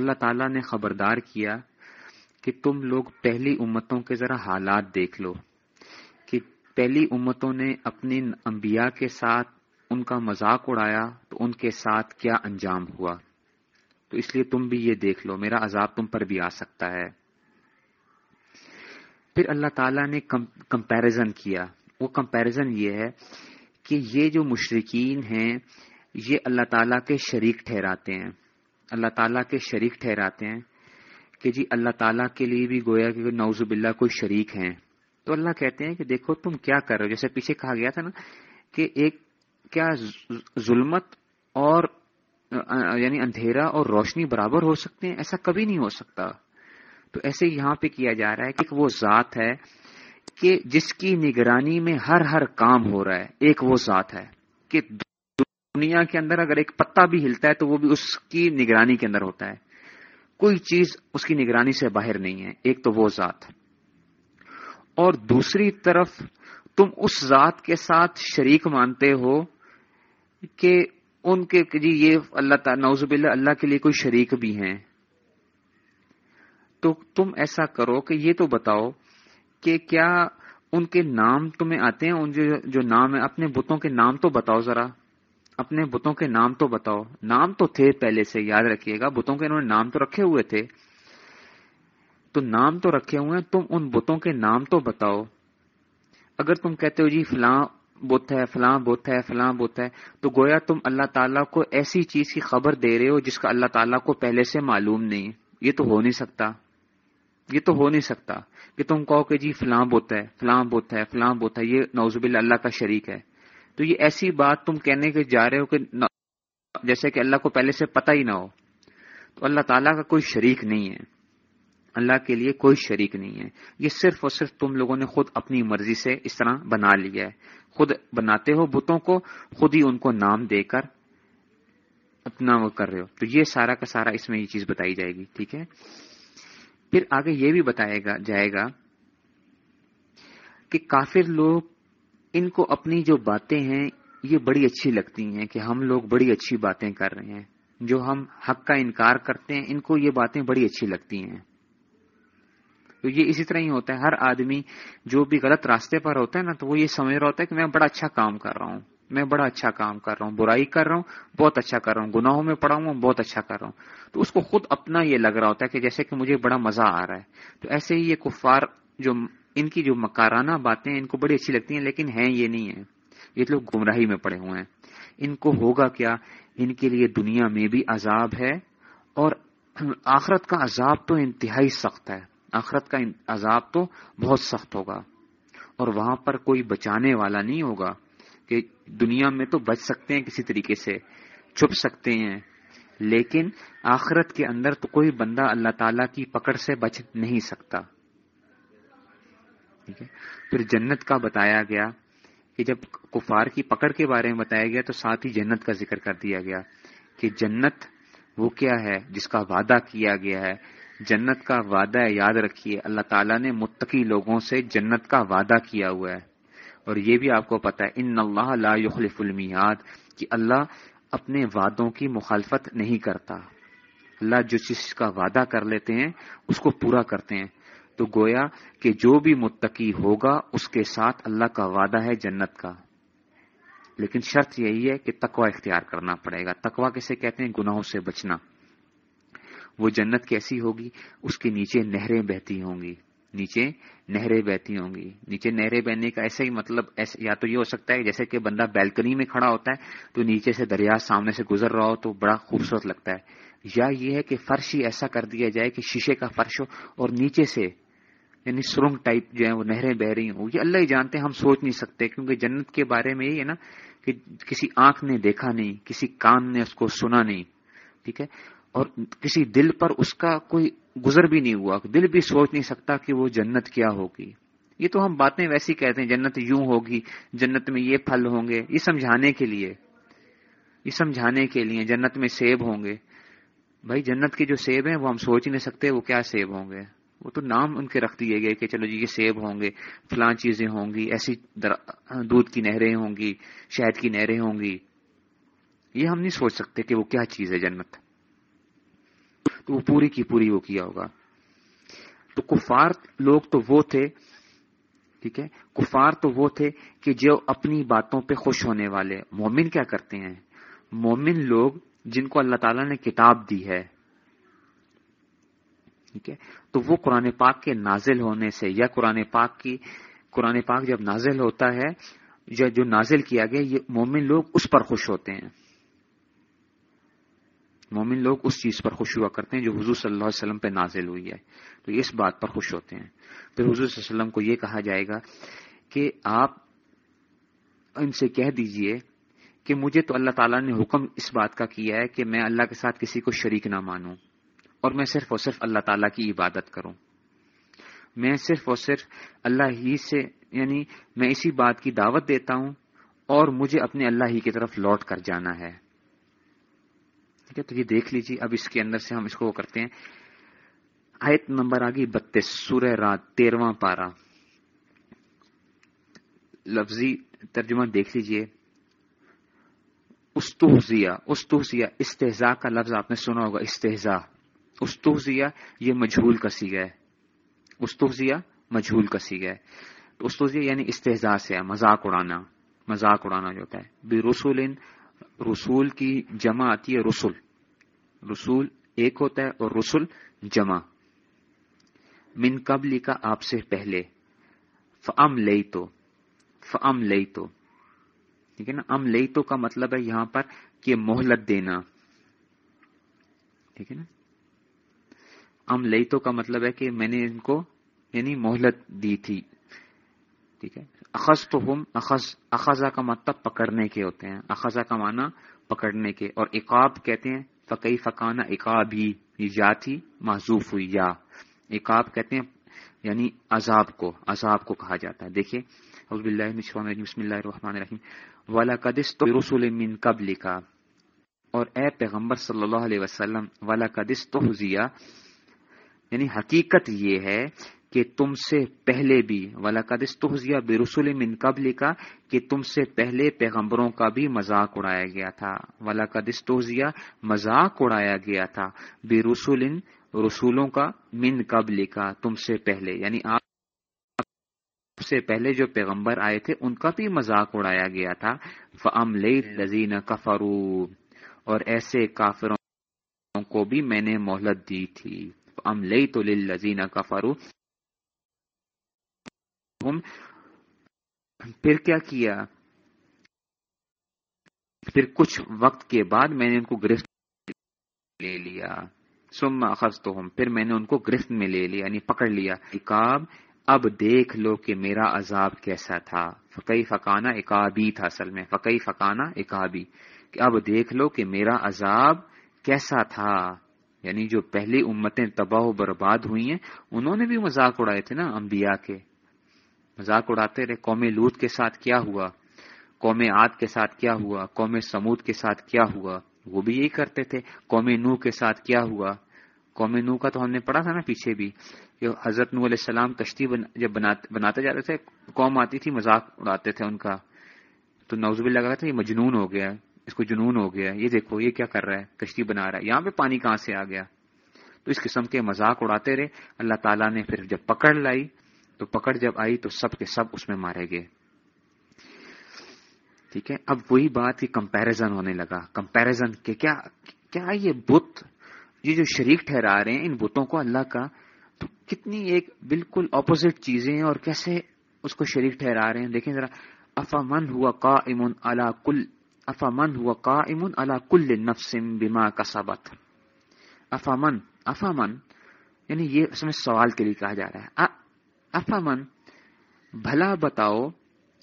اللہ تعالیٰ نے خبردار کیا کہ تم لوگ پہلی امتوں کے ذرا حالات دیکھ لو، کہ پہلی امتوں نے اپنی انبیاء کے ساتھ ان کا مذاق اڑایا تو ان کے ساتھ کیا انجام ہوا۔ تو اس لیے تم بھی یہ دیکھ لو، میرا عذاب تم پر بھی آ سکتا ہے۔ پھر اللہ تعالیٰ نے کمپیرزن کیا۔ وہ کمپیرزن یہ ہے کہ یہ جو مشرقین ہیں، یہ اللہ تعالیٰ کے شریک ٹھہراتے ہیں۔ اللہ تعالیٰ کے شریک ٹھہراتے ہیں کہ جی اللہ تعالیٰ کے لیے بھی گویا کہ نوز باللہ کوئی شریک ہیں۔ تو اللہ کہتے ہیں کہ دیکھو تم کیا کر رہے ہو؟ جیسے پیچھے کہا گیا تھا نا کہ ایک کیا ظلمت اور یعنی اندھیرا اور روشنی برابر ہو سکتے ہیں؟ ایسا کبھی نہیں ہو سکتا۔ تو ایسے یہاں پہ کیا جا رہا ہے کہ وہ ذات ہے کہ جس کی نگرانی میں ہر ہر کام ہو رہا ہے۔ ایک وہ ذات ہے کہ دنیا کے اندر اگر ایک پتا بھی ہلتا ہے تو وہ بھی اس کی نگرانی کے اندر ہوتا ہے۔ کوئی چیز اس کی نگرانی سے باہر نہیں ہے ایک تو وہ ذات۔ اور دوسری طرف تم اس ذات کے ساتھ شریک مانتے ہو کہ ان کے جی یہ اللہ تعالی نوز باللہ اللہ کے لیے کوئی شریک بھی ہیں۔ تو تم ایسا کرو کہ یہ تو بتاؤ کہ کیا ان کے نام تمہیں آتے ہیں؟ ان جو, جو نام ہے اپنے بتوں کے نام تو بتاؤ ذرا۔ اپنے بتوں کے نام تو بتاؤ۔ نام تو تھے پہلے سے، یاد رکھیے گا۔ بتوں کے انہوں نے نام تو رکھے ہوئے تھے۔ تو نام تو رکھے ہوئے ہیں، تم ان بتوں کے نام تو بتاؤ۔ اگر تم کہتے ہو جی فلاں بت ہے، فلاں بت ہے، فلاں بت ہے، تو گویا تم اللہ تعالیٰ کو ایسی چیز کی خبر دے رہے ہو جس کا اللہ تعالیٰ کو پہلے سے معلوم نہیں۔ یہ تو ہو نہیں سکتا۔ یہ تو ہو نہیں سکتا کہ تم کہو کہ جی فلاں بت ہے، فلاں بت ہے، فلاں بت ہے۔ یہ نوزب اللہ کا شریک ہے۔ تو یہ ایسی بات تم کہنے کے جا رہے ہو کہ جیسے کہ اللہ کو پہلے سے پتہ ہی نہ ہو، تو اللہ تعالیٰ کا کوئی شریک نہیں ہے۔ اللہ کے لیے کوئی شریک نہیں ہے۔ یہ صرف اور صرف تم لوگوں نے خود اپنی مرضی سے اس طرح بنا لیا ہے۔ خود بناتے ہو بتوں کو، خود ہی ان کو نام دے کر اپنا وہ کر رہے ہو۔ تو یہ سارا کا سارا اس میں یہ چیز بتائی جائے گی، ٹھیک ہے؟ پھر آگے یہ بھی بتایا گا جائے گا کہ کافر لوگ ان کو اپنی جو باتیں ہیں، یہ بڑی اچھی لگتی ہیں کہ ہم لوگ بڑی اچھی باتیں کر رہے ہیں۔ جو ہم حق کا انکار کرتے ہیں، ان کو یہ باتیں بڑی اچھی لگتی ہیں۔ تو یہ اسی طرح ہی ہوتا ہے۔ ہر آدمی جو بھی غلط راستے پر ہوتا ہے نا، تو وہ یہ سمجھ رہا ہوتا ہے کہ میں بڑا اچھا کام کر رہا ہوں۔ میں بڑا اچھا کام کر رہا ہوں۔ برائی کر رہا ہوں، بہت اچھا کر رہا ہوں۔ گناہوں میں پڑا ہوں، بہت اچھا کر رہا ہوں۔ تو اس کو خود اپنا یہ لگ رہا ہوتا ہے کہ جیسے کہ مجھے بڑا مزہ آ رہا ہے۔ تو ایسے ہی یہ کفار جو ان کی جو مکارانہ باتیں ان کو بڑی اچھی لگتی ہیں، لیکن ہیں یہ نہیں ہے یہ لوگ گمراہی میں پڑے ہوئے ہیں۔ ان کو ہوگا کیا؟ ان کے لیے دنیا میں بھی عذاب ہے اور آخرت کا عذاب تو انتہائی سخت ہے۔ آخرت کا عذاب تو بہت سخت ہوگا۔ اور وہاں پر کوئی بچانے والا نہیں ہوگا کہ دنیا میں تو بچ سکتے ہیں کسی طریقے سے، چھپ سکتے ہیں۔ لیکن آخرت کے اندر تو کوئی بندہ اللہ تعالی کی پکڑ سے بچ نہیں سکتا۔ پھر جنت کا بتایا گیا کہ جب کفار کی پکڑ کے بارے میں بتایا گیا تو ساتھ ہی جنت کا ذکر کر دیا گیا کہ جنت وہ کیا ہے جس کا وعدہ کیا گیا ہے۔ جنت کا وعدہ یاد رکھیے، اللہ تعالیٰ نے متقی لوگوں سے جنت کا وعدہ کیا ہوا ہے۔ اور یہ بھی آپ کو پتا ہے، ان اللہ لا يخلف المیاد کہ اللہ اپنے وعدوں کی مخالفت نہیں کرتا۔ اللہ جو چیز کا وعدہ کر لیتے ہیں، اس کو پورا کرتے ہیں۔ تو گویا کہ جو بھی متقی ہوگا، اس کے ساتھ اللہ کا وعدہ ہے جنت کا۔ لیکن شرط یہی ہے کہ تقوی اختیار کرنا پڑے گا۔ تقوی کیسے کہتے ہیں؟ گناہوں سے بچنا۔ وہ جنت کیسی ہوگی؟ اس کے نیچے نہریں بہتی ہوں گی۔ نیچے نہریں بہتی ہوں گی۔ نیچے نہریں بہنے کا ایسا ہی مطلب ایسے یا تو یہ ہو سکتا ہے جیسے کہ بندہ بیلکنی میں کھڑا ہوتا ہے تو نیچے سے دریا سامنے سے گزر رہا ہو تو بڑا خوبصورت لگتا ہے۔ یا یہ ہے کہ فرش ہی ایسا کر دیا جائے کہ شیشے کا فرش ہو اور نیچے سے یعنی سرنگ ٹائپ جو ہے وہ نہریں بہ رہی ہوں۔ یہ اللہ ہی جانتے ہم سوچ نہیں سکتے، کیونکہ جنت کے بارے میں یہ ہے نا کہ کسی آنکھ نے دیکھا نہیں، کسی کان نے اس کو سنا نہیں، ٹھیک ہے؟ اور کسی دل پر اس کا کوئی گزر بھی نہیں ہوا، دل بھی سوچ نہیں سکتا کہ وہ جنت کیا ہوگی۔ یہ تو ہم باتیں ویسی کہتے ہیں، جنت یوں ہوگی، جنت میں یہ پھل ہوں گے۔ یہ سمجھانے کے لیے، یہ سمجھانے کے لیے جنت میں سیب ہوں گے۔ بھائی، جنت کے جو سیب ہیں، وہ ہم سوچ نہیں سکتے وہ کیا سیب ہوں گے۔ وہ تو نام ان کے رکھ دیے گئے کہ چلو جی یہ سیب ہوں گے فلاں چیزیں ہوں گی، ایسی دودھ کی نہریں ہوں گی، شہد کی نہریں ہوں گی۔ یہ ہم نہیں سوچ سکتے کہ وہ کیا چیز ہے جنت۔ تو وہ پوری کی پوری وہ کیا ہوگا۔ تو کفار لوگ تو وہ تھے، ٹھیک ہے، کفار تو وہ تھے کہ جو اپنی باتوں پہ خوش ہونے والے۔ مومن کیا کرتے ہیں؟ مومن لوگ جن کو اللہ تعالیٰ نے کتاب دی ہے۔ ٹھیک ہے؟ تو وہ قرآن پاک کے نازل ہونے سے، یا قرآن پاک کی، قرآن پاک جب نازل ہوتا ہے، یا جو نازل کیا گیا، یہ مومن لوگ اس پر خوش ہوتے ہیں۔ مومن لوگ اس چیز پر خوش ہوا کرتے ہیں جو حضور صلی اللہ علیہ وسلم پہ نازل ہوئی ہے۔ تو اس بات پر خوش ہوتے ہیں۔ پھر حضور صلی اللہ علیہ وسلم کو یہ کہا جائے گا کہ آپ ان سے کہہ دیجیے کہ مجھے تو اللہ تعالیٰ نے حکم اس بات کا کیا ہے کہ میں اللہ کے ساتھ کسی کو شریک نہ مانوں۔ اور میں صرف اور صرف اللہ تعالیٰ کی عبادت کروں۔ میں صرف اور صرف اللہ ہی سے یعنی میں اسی بات کی دعوت دیتا ہوں اور مجھے اپنے اللہ ہی کی طرف لوٹ کر جانا ہے۔ ٹھیک ہے، تو یہ دیکھ لیجیے اب اس کے اندر سے ہم اس کو کرتے ہیں۔ آیت نمبر آگی بتیس، سورہ رات، تیرواں پارا لفظی ترجمہ دیکھ لیجیے استحزیا استحزیا استحزا کا لفظ آپ نے سنا ہوگا استحزا استحزیا یہ مجھول کا سیگا ہے۔ استحزیا مجھول کا سیگا ہے۔ تو استحزیا یعنی استحزا سے ہے، مذاق اڑانا مذاق اڑانا جو ہوتا ہے۔ بے رسول رسول کی جمع آتی ہے رسول رسول ایک ہوتا ہے اور رسول جمع۔ من قبل کا آپ سے پہلے۔ فم لئی تو فم لئی تو ٹھیک ہے نا؟ ام لئی تو کا مطلب ہے یہاں پر کہ مہلت دینا۔ ٹھیک ہے نا؟ ام لئی تو کا مطلب ہے کہ میں نے ان کو یعنی مہلت دی تھی۔ ٹھیک ہے؟ اخذ تو ہم اخذ کا مطلب پکڑنے کے ہوتے ہیں۔ اخذا کا معنی پکڑنے کے۔ اور اقاب کہتے ہیں فقی فقانہ اقاب ہی یا تھی معذوف ہوئی، یا۔ اقاب کہتے ہیں یعنی عذاب کو عذاب کو کہا جاتا ہے۔ دیکھیے بسم اللہ الرحمن الرحیم۔ والا قدس تو رسول من قبل کا اور اے پیغمبر صلی اللہ علیہ وسلم والا قدس تو یعنی حقیقت یہ ہے کہ تم سے پہلے بھی والا قدس بے رسول من قبل کا کہ تم سے پہلے پیغمبروں کا بھی مذاق اڑایا گیا تھا۔ والا مذاق اڑایا گیا تھا۔ بے رسول رسولوں کا، من قبل کا تم سے پہلے۔ یعنی آپ سے پہلے جو پیغمبر آئے تھے، ان کا بھی مذاق اڑایا گیا تھا۔ فم لذین کفرو اور ایسے کافروں کو بھی میں نے مہلت دی تھی۔ ام لئی تو لذین پھر کیا کیا؟ پھر کچھ وقت کے بعد میں نے ان کو گرفت لے لیا۔ سما اخذ تو پھر میں نے ان کو گرفت میں لے لیا یعنی پکڑ لیا۔ اکاب اب دیکھ لو کہ میرا عذاب کیسا تھا۔ فقی فقانہ اکابی تھا اصل میں۔ فقی فقانہ اکابی کہ اب دیکھ لو کہ میرا عذاب کیسا تھا۔ یعنی جو پہلی امتیں تباہ و برباد ہوئی ہیں، انہوں نے بھی مذاق اڑائے تھے نا انبیاء کے۔ مذاق اڑاتے رہے، قوم لوت کے ساتھ کیا ہوا؟ قوم عاد کے ساتھ کیا ہوا؟ قوم سمود کے ساتھ کیا ہوا؟ وہ بھی یہی کرتے تھے۔ قوم نو کے ساتھ کیا ہوا؟ قوم نو کا تو ہم نے پڑھا تھا نا پیچھے بھی حضرت نو علیہ السلام کشتی جب بناتے جاتے تھے، قوم آتی تھی، مذاق اڑاتے تھے ان کا۔ تو نوزب لگا تھا، یہ مجنون ہو گیا۔ اس کو جنون ہو گیا یہ دیکھو، یہ کیا کر رہا ہے؟ کشتی بنا رہا ہے۔ یہاں پہ پانی کہاں سے آ گیا؟ تو اس قسم کے مذاق اڑاتے رہے۔ اللہ تعالیٰ نے پھر جب پکڑ لائی، تو پکڑ جب آئی تو سب کے سب اس میں مارے گئے۔ ٹھیک ہے؟ اب وہی بات کی کمپیرزن ہونے لگا۔ کمپیرزن کہ کیا کیا یہ بت، یہ جو شریک ٹھہرا رہے ہیں، ان بتوں کو اللہ کا تو کتنی ایک بالکل اپوزٹ چیزیں ہیں اور کیسے اس کو شریک ٹھہرا رہے ہیں؟ دیکھیں ذرا۔ افامن ہوا کا امن اللہ کل افامن ہوا کا امن اللہ کل نفسم بیما کا سبت افامن افامن یعنی یہ اس میں سوال کے لیے کہا جا رہا ہے۔ افامن بھلا بتاؤ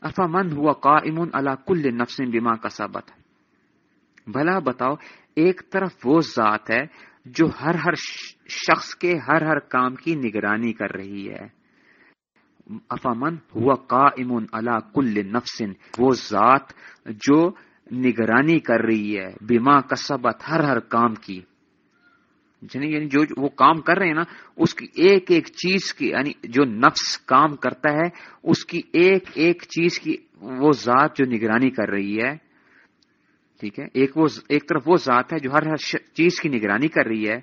افامن ہوا قائم اللہ کل نفس بیما کا بھلا بتاؤ، ایک طرف وہ ذات ہے جو ہر ہر شخص کے ہر ہر کام کی نگرانی کر رہی ہے۔ افامن ہوا قائم اللہ کل نفسن وہ ذات جو نگرانی کر رہی ہے بیما کسبت ہر ہر کام کی۔ یعنی, یعنی جو وہ کام کر رہے ہیں نا، اس کی ایک ایک چیز کی یعنی جو نفس کام کرتا ہے، اس کی ایک ایک چیز کی وہ ذات جو نگرانی کر رہی ہے۔ ٹھیک ہے؟ ایک وہ ایک طرف وہ ذات ہے جو ہر ہر چیز کی نگرانی کر رہی ہے۔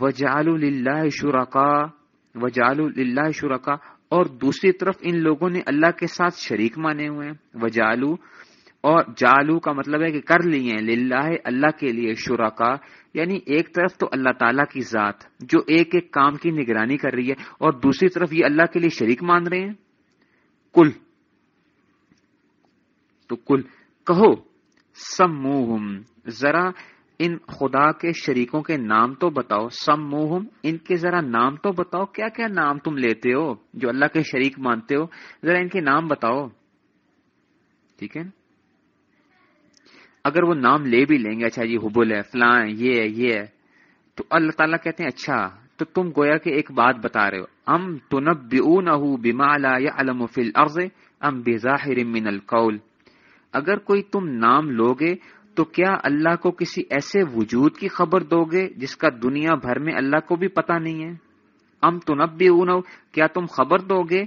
وجال اللہ شرکا وجال اللہ شرکا۔ اور دوسری طرف ان لوگوں نے اللہ کے ساتھ شریک مانے ہوئے ہیں۔ وجالو اور جالو کا مطلب ہے کہ کر لیے للہ، اللہ کے لیے شرکا یعنی ایک طرف تو اللہ تعالیٰ کی ذات جو ایک ایک کام کی نگرانی کر رہی ہے اور دوسری طرف یہ اللہ کے لیے شریک مان رہے ہیں۔ کل تو کل کہو سم ذرا ان خدا کے شریکوں کے نام تو بتاؤ۔ سم ان کے ذرا نام تو بتاؤ۔ کیا کیا نام تم لیتے ہو جو اللہ کے شریک مانتے ہو؟ ذرا ان کے نام بتاؤ۔ ٹھیک ہے اگر وہ نام لے بھی لیں گے اچھا جی حبل ہے فلاں یہ ہے یہ ہے، تو اللہ تعالیٰ کہتے ہیں اچھا تو تم گویا کہ ایک بات بتا رہے ہو، ام تنب بما لا يعلم في الارض ام بظاہر من القول؟ اگر کوئی تم نام لوگے، تو کیا اللہ کو کسی ایسے وجود کی خبر دو گے جس کا دنیا بھر میں اللہ کو بھی پتا نہیں ہے؟ ام تنب کیا تم خبر دو گے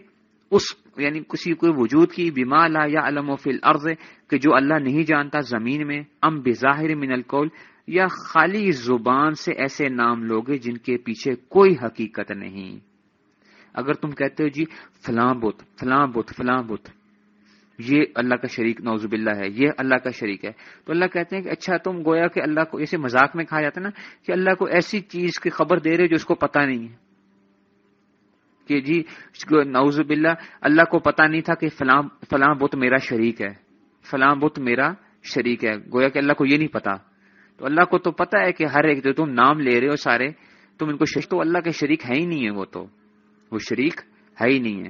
اس یعنی کسی کوئی وجود کی بیما لا یا علم و فل عرض کہ جو اللہ نہیں جانتا زمین میں، ام بظاہر من القول، یا خالی زبان سے ایسے نام لوگے جن کے پیچھے کوئی حقیقت نہیں۔ اگر تم کہتے ہو جی فلاں بت فلاں بت فلاں بت، یہ اللہ کا شریک نوزب اللہ ہے، یہ اللہ کا شریک ہے۔ تو اللہ کہتے ہیں کہ اچھا تم گویا کہ اللہ کو، ایسے مذاق میں کہا جاتا ہے نا کہ اللہ کو ایسی چیز کی خبر دے رہے جو اس کو پتا نہیں ہے۔ کہ جی نوز باللہ، اللہ کو پتا نہیں تھا کہ فلاں فلاں بت میرا شریک ہے۔ فلاں بت میرا شریک ہے۔ گویا کہ اللہ کو یہ نہیں پتا تو اللہ کو تو پتا ہے کہ ہر ایک جو تم نام لے رہے ہو سارے، تم ان کو تو اللہ کے شریک ہے ہی نہیں ہے وہ تو۔ وہ شریک ہے ہی نہیں ہے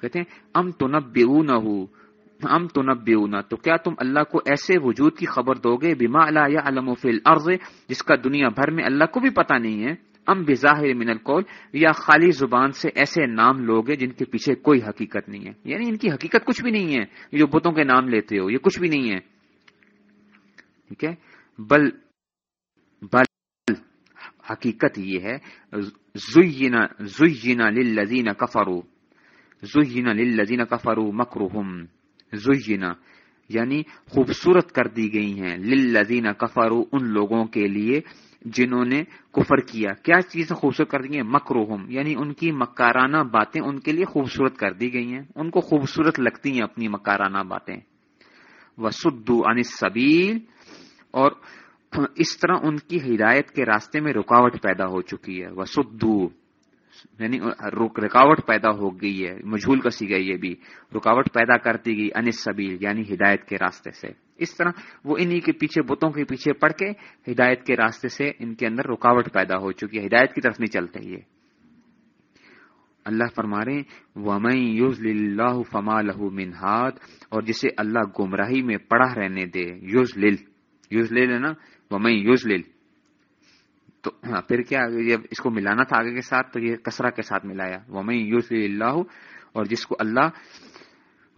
کہتے ہیں، ام تو نب نہ ام تو نب تو کیا تم اللہ کو ایسے وجود کی خبر دو گے؟ بیما اللہ یا علم و فل عرض جس کا دنیا بھر میں اللہ کو بھی پتا نہیں ہے۔ ام بظاہر من القول، یا خالی زبان سے ایسے نام لوگ ہیں جن کے پیچھے کوئی حقیقت نہیں ہے۔ یعنی ان کی حقیقت کچھ بھی نہیں ہے۔ جو بتوں کے نام لیتے ہو، یہ کچھ بھی نہیں ہے۔ ٹھیک ہے؟ بل بل، حقیقت یہ ہے زینا زینا للذین کفروا۔ زینا للذین کفروا مکرہم زینا یعنی خوبصورت کر دی گئی ہیں۔ للذین کفروا، ان لوگوں کے لیے جنہوں نے کفر کیا۔ کیا چیزیں خوبصورت کر دی ہیں؟ مکروہم یعنی ان کی مکارانہ باتیں ان کے لیے خوبصورت کر دی گئی ہیں۔ ان کو خوبصورت لگتی ہیں اپنی مکارانہ باتیں۔ وسدو سبیل اور اس طرح ان کی ہدایت کے راستے میں رکاوٹ پیدا ہو چکی ہے۔ وسدو یعنی رکاوٹ پیدا ہو گئی ہے، مجھول کا سی گئی یہ بھی۔ رکاوٹ پیدا کرتی گئی انس سبیل یعنی ہدایت کے راستے سے۔ اس طرح وہ انہی کے پیچھے بتوں کے پیچھے پڑ کے ہدایت کے راستے سے ان کے اندر رکاوٹ پیدا ہو چکی ہے۔ ہدایت کی طرف نہیں چلتے یہ۔ اللہ فرما رہے ومئی یوز اللہ فما لہو منہاد اور جسے اللہ گمراہی میں پڑا رہنے دے یوز لل یوز لل نا؟ ومئی یوز لل تو ہاں پھر کیا اس کو ملانا تھا آگے کے ساتھ، تو یہ کسرا کے ساتھ ملایا۔ ومئی یوز اللہ اور جس کو اللہ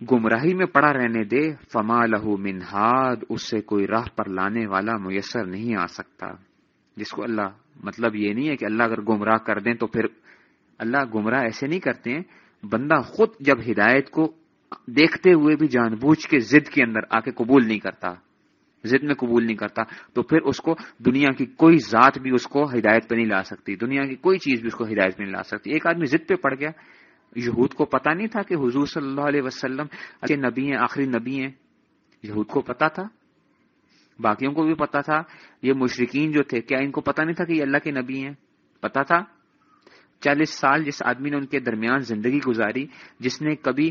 گمراہی میں پڑا رہنے دے، فما لہو منہاد اس سے کوئی راہ پر لانے والا میسر نہیں آ سکتا۔ جس کو اللہ مطلب یہ نہیں ہے کہ اللہ اگر گمراہ کر دیں تو پھر اللہ گمراہ ایسے نہیں کرتے ہیں۔ بندہ خود جب ہدایت کو دیکھتے ہوئے بھی جان بوجھ کے ضد کے اندر آ کے قبول نہیں کرتا، ضد میں قبول نہیں کرتا، تو پھر اس کو دنیا کی کوئی ذات بھی اس کو ہدایت پہ نہیں لا سکتی، دنیا کی کوئی چیز بھی اس کو ہدایت پہ نہیں لا سکتی۔ ایک آدمی ضد پہ پڑ گیا یہود کو پتا نہیں تھا کہ حضور صلی اللہ علیہ وسلم اچھے نبی ہیں، آخری نبی ہیں۔ یہود کو پتا تھا۔ باقیوں کو بھی پتا تھا۔ یہ مشرقین جو تھے، کیا ان کو پتا نہیں تھا کہ یہ اللہ کے نبی ہیں؟ پتا تھا۔ چالیس سال جس آدمی نے ان کے درمیان زندگی گزاری، جس نے کبھی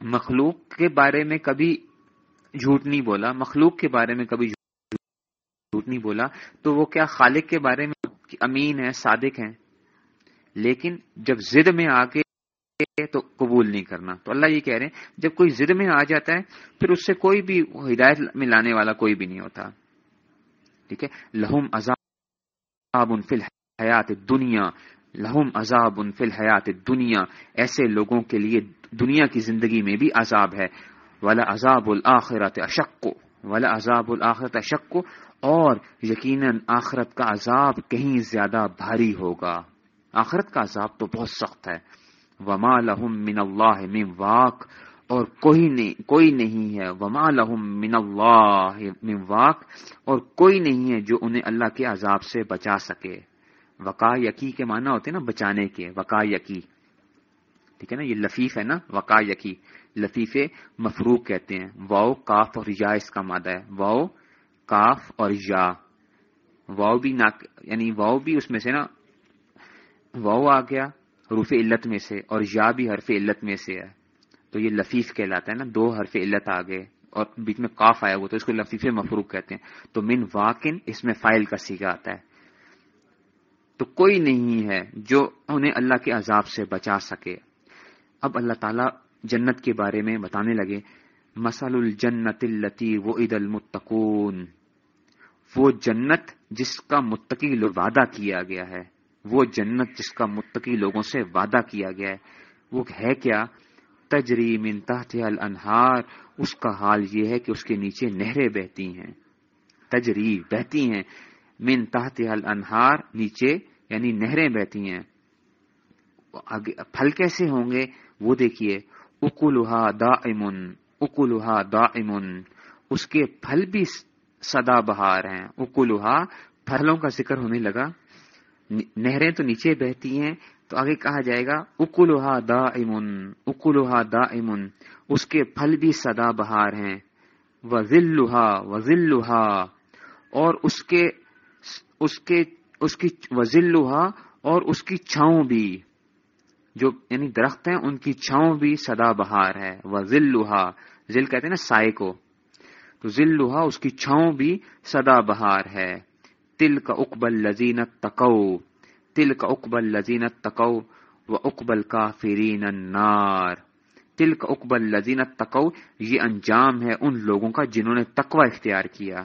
مخلوق کے بارے میں کبھی جھوٹ نہیں بولا، مخلوق کے بارے میں کبھی جھوٹ نہیں بولا، تو وہ کیا خالق کے بارے میں امین ہے، صادق ہیں؟ لیکن جب زد میں آگے تو قبول نہیں کرنا۔ تو اللہ یہ کہہ رہے ہیں، جب کوئی ضد میں آ جاتا ہے، پھر اس سے کوئی بھی ہدایت میں لانے والا کوئی بھی نہیں ہوتا۔ ٹھیک ہے؟ لہم عذاب ان فل حیات دنیا لہم عذاب ان فل حیات دنیا ایسے لوگوں کے لیے دنیا کی زندگی میں بھی عذاب ہے۔ ولا عذاب الآخرت اشک ولا عذاب الآخرت اشک اور یقیناً آخرت کا عذاب کہیں زیادہ بھاری ہوگا۔ آخرت کا عذاب تو بہت سخت ہے۔ وما لہم من اللہ من واق اور کوئی نہیں کوئی نہیں ہے وما لہم من اللہ من واق اور کوئی نہیں ہے جو انہیں اللہ کے عذاب سے بچا سکے۔ وقا یقی کے معنی ہوتے ہیں نا بچانے کے، وقا یقی ٹھیک ہے نا؟ یہ لفیف ہے نا؟ وقا یقی لفیف مفروق کہتے ہیں۔ واؤ کاف اور یا اس کا مادہ ہے۔ واؤ کاف اور یا۔ واؤ بھی نا یعنی واؤ بھی اس میں سے نا واؤ آ گیا۔ حروف علت میں سے اور یا بھی حرف علت میں سے ہے۔ تو یہ لفیف کہلاتا ہے نا، دو حرف علت آ گئے اور بیچ میں کاف آیا ہوا تو اس کو لفیف مفروق کہتے ہیں۔ تو من واقن اس میں فائل کا سیگا آتا ہے۔ تو کوئی نہیں ہے جو انہیں اللہ کے عذاب سے بچا سکے۔ اب اللہ تعالیٰ جنت کے بارے میں بتانے لگے مسل الجنت التی وہ عید المتقون۔ وہ جنت جس کا متقی وعدہ کیا گیا ہے۔ وہ جنت جس کا متقی لوگوں سے وعدہ کیا گیا ہے۔ وہ ہے کیا؟ تجری من تحت الانہار۔ اس کا حال یہ ہے کہ اس کے نیچے نہریں بہتی ہیں۔ تجری بہتی ہیں۔ من تحت الانہار نیچے یعنی نہریں بہتی ہیں۔ پھل کیسے ہوں گے؟ وہ دیکھیے۔ اکلوہا دا امن اکلوہا دا امن اس کے پھل بھی سدا بہار ہیں۔ اکلوہا پھلوں کا ذکر ہونے لگا۔ نہریں تو نیچے بہتی ہیں، تو آگے کہا جائے گا اکلوہا دا امن اکلوہا دا امن اس کے پھل بھی سدا بہار ہیں وزلوہا وزلوہا اور اس کے اس کے اس کی وزلوہا اور اس کی چھاؤں بھی، جو یعنی درخت ہیں، ان کی چھاؤں بھی سدا بہار ہے وہ ذلوہا ذل کہتے ہیں نا، سائے کو، تو ذلوہا اس کی چھاؤں بھی سدا بہار ہے۔ تل کا اکبل لذینت تکو تل کا اکبل لذینت تکو و اکبل کا فرین تل کا اکبل لذینت تکو یہ انجام ہے ان لوگوں کا جنہوں نے تقوی اختیار کیا۔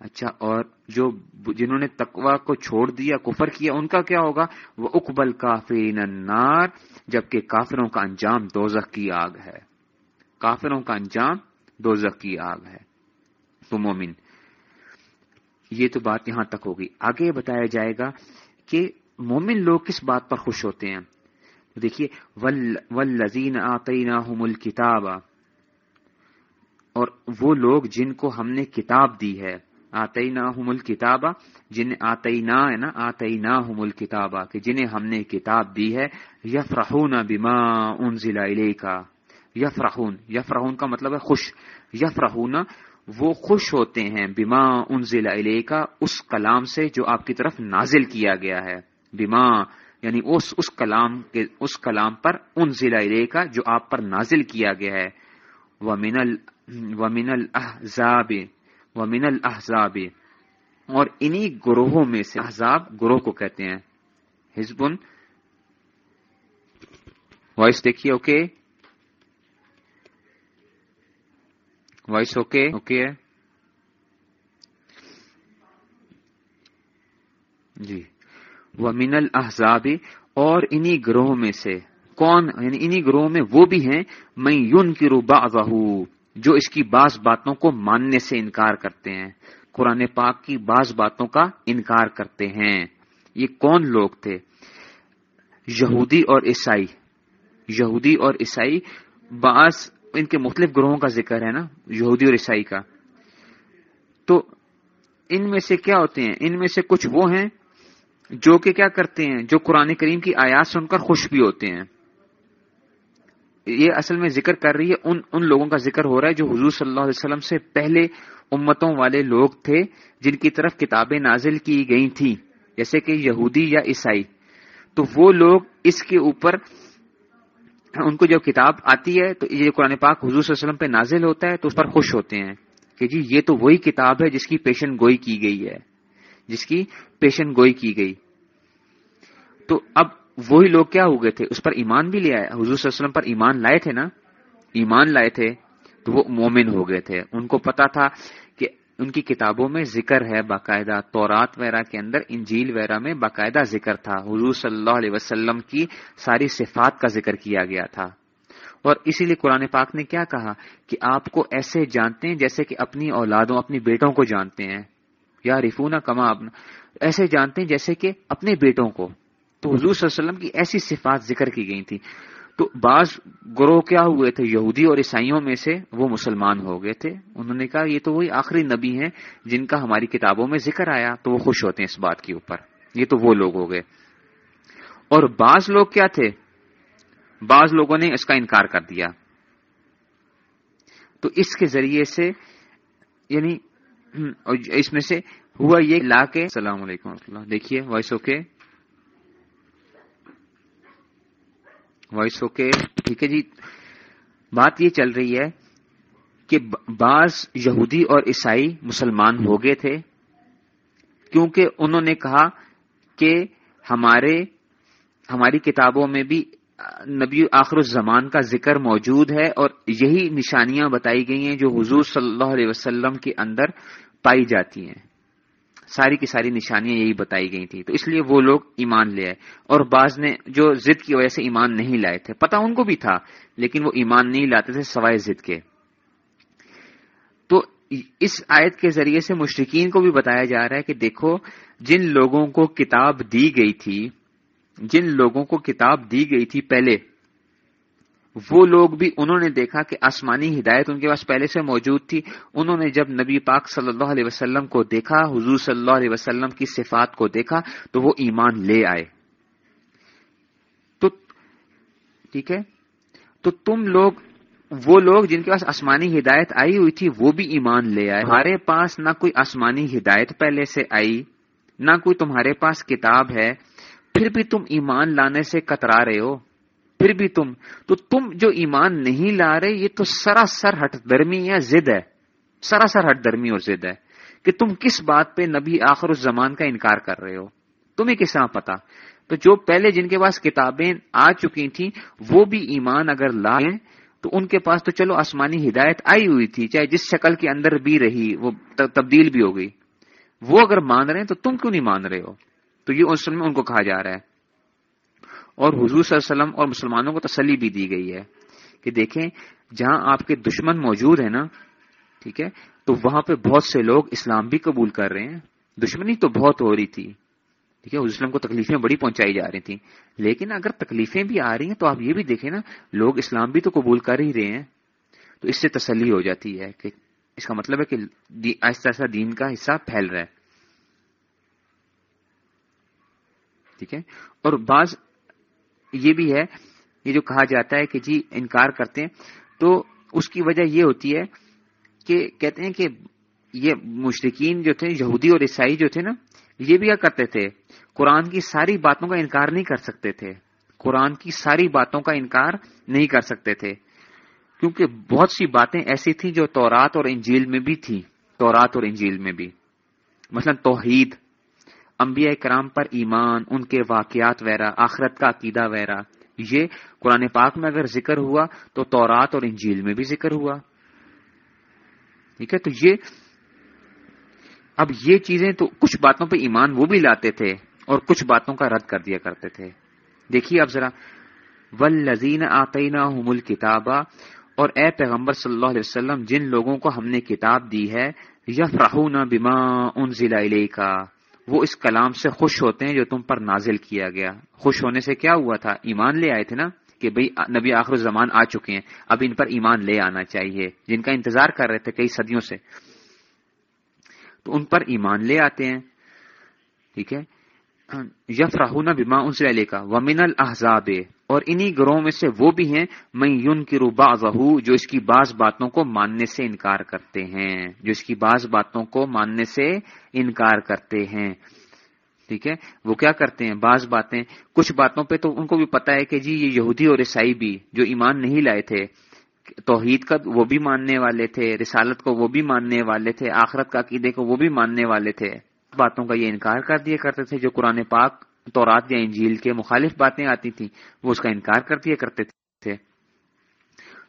اچھا اور جو جنہوں نے تقوا کو چھوڑ دیا، کفر کیا، ان کا کیا ہوگا؟ وہ اکبل کافرین النار، جبکہ کافروں کا انجام دوزخ کی آگ ہے۔ کافروں کا انجام دوزخ کی آگ ہے۔ تو مومن یہ تو بات یہاں تک ہوگی۔ آگے بتایا جائے گا کہ مومن لوگ کس بات پر خوش ہوتے ہیں؟ دیکھیے ولزین آتینا الکتاب اور وہ لوگ جن کو ہم نے کتاب دی ہے۔ آتی نا حمل کتابہ جن آتی نا ہے نا؟ آتی نا حمل کتابہ کہ جنہیں ہم نے کتاب دی ہے۔ یف رحون بیما ان ضلع کا یف رحون یف رحون کا مطلب ہے خوش۔ یف رحون وہ خوش ہوتے ہیں بیما ان ضلع کا اس کلام سے جو آپ کی طرف نازل کیا گیا ہے۔ بیما یعنی اس اس کلام کے، اس کلام پر ان ضلع کا جو آپ پر نازل کیا گیا ہے۔ ومن ال، ومن الحضاب ومن الحضاب اور انہی گروہوں میں سے احزاب گروہ کو کہتے ہیں۔ ہزبن وائس دیکھیے اوکے وائس اوکے اوکے جی وہ من الحضاب اور انہی گروہوں میں سے کون یعنی انہی گروہوں میں وہ بھی ہیں میں یون کی روبا جو اس کی بعض باتوں کو ماننے سے انکار کرتے ہیں. قرآن پاک کی بعض باتوں کا انکار کرتے ہیں. یہ کون لوگ تھے؟ یہودی اور عیسائی. یہودی اور عیسائی بعض ان کے مختلف گروہوں کا ذکر ہے نا، یہودی اور عیسائی کا۔ تو ان میں سے کیا ہوتے ہیں؟ ان میں سے کچھ وہ ہیں جو کہ کیا کرتے ہیں؟ جو قرآن کریم کی آیات سن کر خوش بھی ہوتے ہیں۔ یہ اصل میں ذکر کر رہی ہے ان ان لوگوں کا ذکر ہو رہا ہے جو حضور صلی اللہ علیہ وسلم سے پہلے امتوں والے لوگ تھے، جن کی طرف کتابیں نازل کی گئی تھیں، جیسے کہ یہودی یا عیسائی۔ تو وہ لوگ اس کے اوپر ان کو جب کتاب آتی ہے تو یہ قرآن پاک حضور صلی اللہ علیہ وسلم پہ نازل ہوتا ہے تو اس پر خوش ہوتے ہیں کہ جی یہ تو وہی کتاب ہے جس کی پیشن گوئی کی گئی ہے، جس کی پیشن گوئی کی گئی۔ تو اب وہی لوگ کیا ہو گئے تھے؟ اس پر ایمان بھی لے آئے۔ حضور صلی اللہ علیہ وسلم پر ایمان لائے تھے نا؟ ایمان لائے تھے تو وہ مومن ہو گئے تھے۔ ان کو پتا تھا ان کی کتابوں میں ذکر ہے باقاعدہ تورات وغیرہ کے اندر، انجیل وغیرہ میں باقاعدہ ذکر تھا۔ حضور صلی اللہ علیہ وسلم کی ساری صفات کا ذکر کیا گیا تھا۔ اور اسی لیے قرآن پاک نے کیا کہا کہ آپ کو ایسے جانتے ہیں جیسے کہ اپنی اولادوں اپنی بیٹوں کو جانتے ہیں۔ یا رفونا کما اپنا ایسے جانتے ہیں جیسے کہ اپنے بیٹوں کو۔ تو حضور صلی اللہ علیہ وسلم کی ایسی صفات ذکر کی گئی تھی۔ تو بعض گروہ کیا ہوئے تھے؟ یہودی اور عیسائیوں میں سے وہ مسلمان ہو گئے تھے۔ انہوں نے کہا، یہ تو وہی آخری نبی ہیں جن کا ہماری کتابوں میں ذکر آیا، تو وہ خوش ہوتے ہیں اس بات کے اوپر۔ یہ تو وہ لوگ ہو گئے۔ اور بعض لوگ کیا تھے؟ بعض لوگوں نے اس کا انکار کر دیا۔ تو اس کے ذریعے سے یعنی اس میں سے ہوا یہ لا کے، السلام علیکم اللہ، دیکھیے، وائس اوکے۔ وائس اوکے ٹھیک ہے جی۔ بات یہ چل رہی ہے کہ بعض یہودی اور عیسائی مسلمان ہو گئے تھے کیونکہ انہوں نے کہا کہ ہمارے، ہماری کتابوں میں بھی نبی آخر الزمان کا ذکر موجود ہے اور یہی نشانیاں بتائی گئی ہیں جو حضور صلی اللہ علیہ وسلم کے اندر پائی جاتی ہیں۔ ساری کی ساری نشانیاں یہی بتائی گئی تھی۔ تو اس لیے وہ لوگ ایمان لے آئے اور بعض نے جو ضد کی وجہ سے ایمان نہیں لائے تھے پتا ان کو بھی تھا، لیکن وہ ایمان نہیں لاتے تھے سوائے ضد کے۔ تو اس آیت کے ذریعے سے مشرقین کو بھی بتایا جا رہا ہے کہ دیکھو، جن لوگوں کو کتاب دی گئی تھی، جن لوگوں کو کتاب دی گئی تھی پہلے وہ لوگ بھی انہوں نے دیکھا کہ آسمانی ہدایت ان کے پاس پہلے سے موجود تھی۔ انہوں نے جب نبی پاک صلی اللہ علیہ وسلم کو دیکھا، حضور صلی اللہ علیہ وسلم کی صفات کو دیکھا، تو وہ ایمان لے آئے۔ تو ٹھیک ہے؟ تو تم لوگ، وہ لوگ جن کے پاس آسمانی ہدایت آئی ہوئی تھی، وہ بھی ایمان لے آئے۔ ہمارے پاس نہ کوئی آسمانی ہدایت پہلے سے آئی، نہ کوئی تمہارے پاس کتاب ہے، پھر بھی تم ایمان لانے سے کترا رہے ہو۔ پھر بھی تم، تو تم جو ایمان نہیں لا رہے، یہ تو سراسر ہٹ درمی یا زد ہے۔ سراسر ہٹ درمی اور زد ہے کہ تم کس بات پہ نبی آخر اس زمان کا انکار کر رہے ہو۔ تمہیں کس طرح پتا تو جو پہلے جن کے پاس کتابیں آ چکی تھیں، وہ بھی ایمان اگر لائیں تو ان کے پاس تو چلو آسمانی ہدایت آئی ہوئی تھی، چاہے جس شکل کے اندر بھی رہی، وہ تبدیل بھی ہو گئی۔ وہ اگر مان رہے ہیں، تو تم کیوں نہیں مان رہے ہو؟ تو یہ اصل میں ان کو کہا جا رہا ہے۔ اور حضور صلی اللہ علیہ وسلم اور مسلمانوں کو تسلی بھی دی گئی ہے کہ دیکھیں، جہاں آپ کے دشمن موجود ہیں نا، ٹھیک ہے، تو وہاں پہ بہت سے لوگ اسلام بھی قبول کر رہے ہیں۔ دشمنی تو بہت ہو رہی تھی، ٹھیک ہے اسلم کو تکلیفیں بڑی پہنچائی جا رہی تھیں۔ لیکن اگر تکلیفیں بھی آ رہی ہیں تو آپ یہ بھی دیکھیں نا، لوگ اسلام بھی تو قبول کر ہی رہے ہیں۔ تو اس سے تسلی ہو جاتی ہے کہ اس کا مطلب ہے کہ ایسا ایسا دین کا حصہ پھیل رہا ہے۔ ٹھیک ہے، اور بعض یہ بھی ہے، یہ جو کہا جاتا ہے کہ جی انکار کرتے ہیں، تو اس کی وجہ یہ ہوتی ہے کہ کہتے ہیں کہ یہ مشرقین جو تھے، یہودی اور عیسائی جو تھے نا، یہ بھی کیا کرتے تھے؟ قرآن کی ساری باتوں کا انکار نہیں کر سکتے تھے۔ قرآن کی ساری باتوں کا انکار نہیں کر سکتے تھے۔ کیونکہ بہت سی باتیں ایسی تھیں جو تورات اور انجیل میں بھی تھی تورات اور انجیل میں بھی۔ مثلا توحید۔ انبیاء کرام پر ایمان، ان کے واقعات وغیرہ آخرت کا عقیدہ وغیرہ یہ قرآن پاک میں اگر ذکر ہوا تو تورات اور انجیل میں بھی ذکر ہوا۔ ٹھیک ہے؟ تو یہ اب یہ چیزیں تو کچھ باتوں پہ ایمان وہ بھی لاتے تھے اور کچھ باتوں کا رد کر دیا کرتے تھے۔ دیکھیے اب ذرا۔ ولزین آتینہ مل کتابہ اور اے پیغمبر صلی اللہ علیہ وسلم، جن لوگوں کو ہم نے کتاب دی ہے یف راہون بیما ان ضلع کا وہ اس کلام سے خوش ہوتے ہیں جو تم پر نازل کیا گیا۔ خوش ہونے سے کیا ہوا تھا؟ ایمان لے آئے تھے نا کہ بھئی نبی آخر زمان آ چکے ہیں، اب ان پر ایمان لے آنا چاہیے، جن کا انتظار کر رہے تھے کئی صدیوں سے۔ تو ان پر ایمان لے آتے ہیں، ٹھیک ہے؟ یف راہون بیما ان سے لے کا ومن الحضاب اور انہی گروہوں میں سے وہ بھی ہیں میں یون کی روبا جو اس کی بعض باتوں کو ماننے سے انکار کرتے ہیں۔ جو اس کی بعض باتوں کو ماننے سے انکار کرتے ہیں۔ ٹھیک ہے؟ وہ کیا کرتے ہیں؟ بعض باتیں۔ کچھ باتوں پہ تو ان کو بھی پتا ہے کہ جی یہ یہودی اور عیسائی بھی، جو ایمان نہیں لائے تھے، توحید کا وہ بھی ماننے والے تھے، رسالت کو وہ بھی ماننے والے تھے، آخرت کا عقیدے کو وہ بھی ماننے والے تھے۔ باتوں کا یہ انکار کر دیا کرتے تھے جو قرآن پاک تورات یا انجیل کے مخالف باتیں آتی تھیں، وہ اس کا انکار کر دیا کرتے تھے۔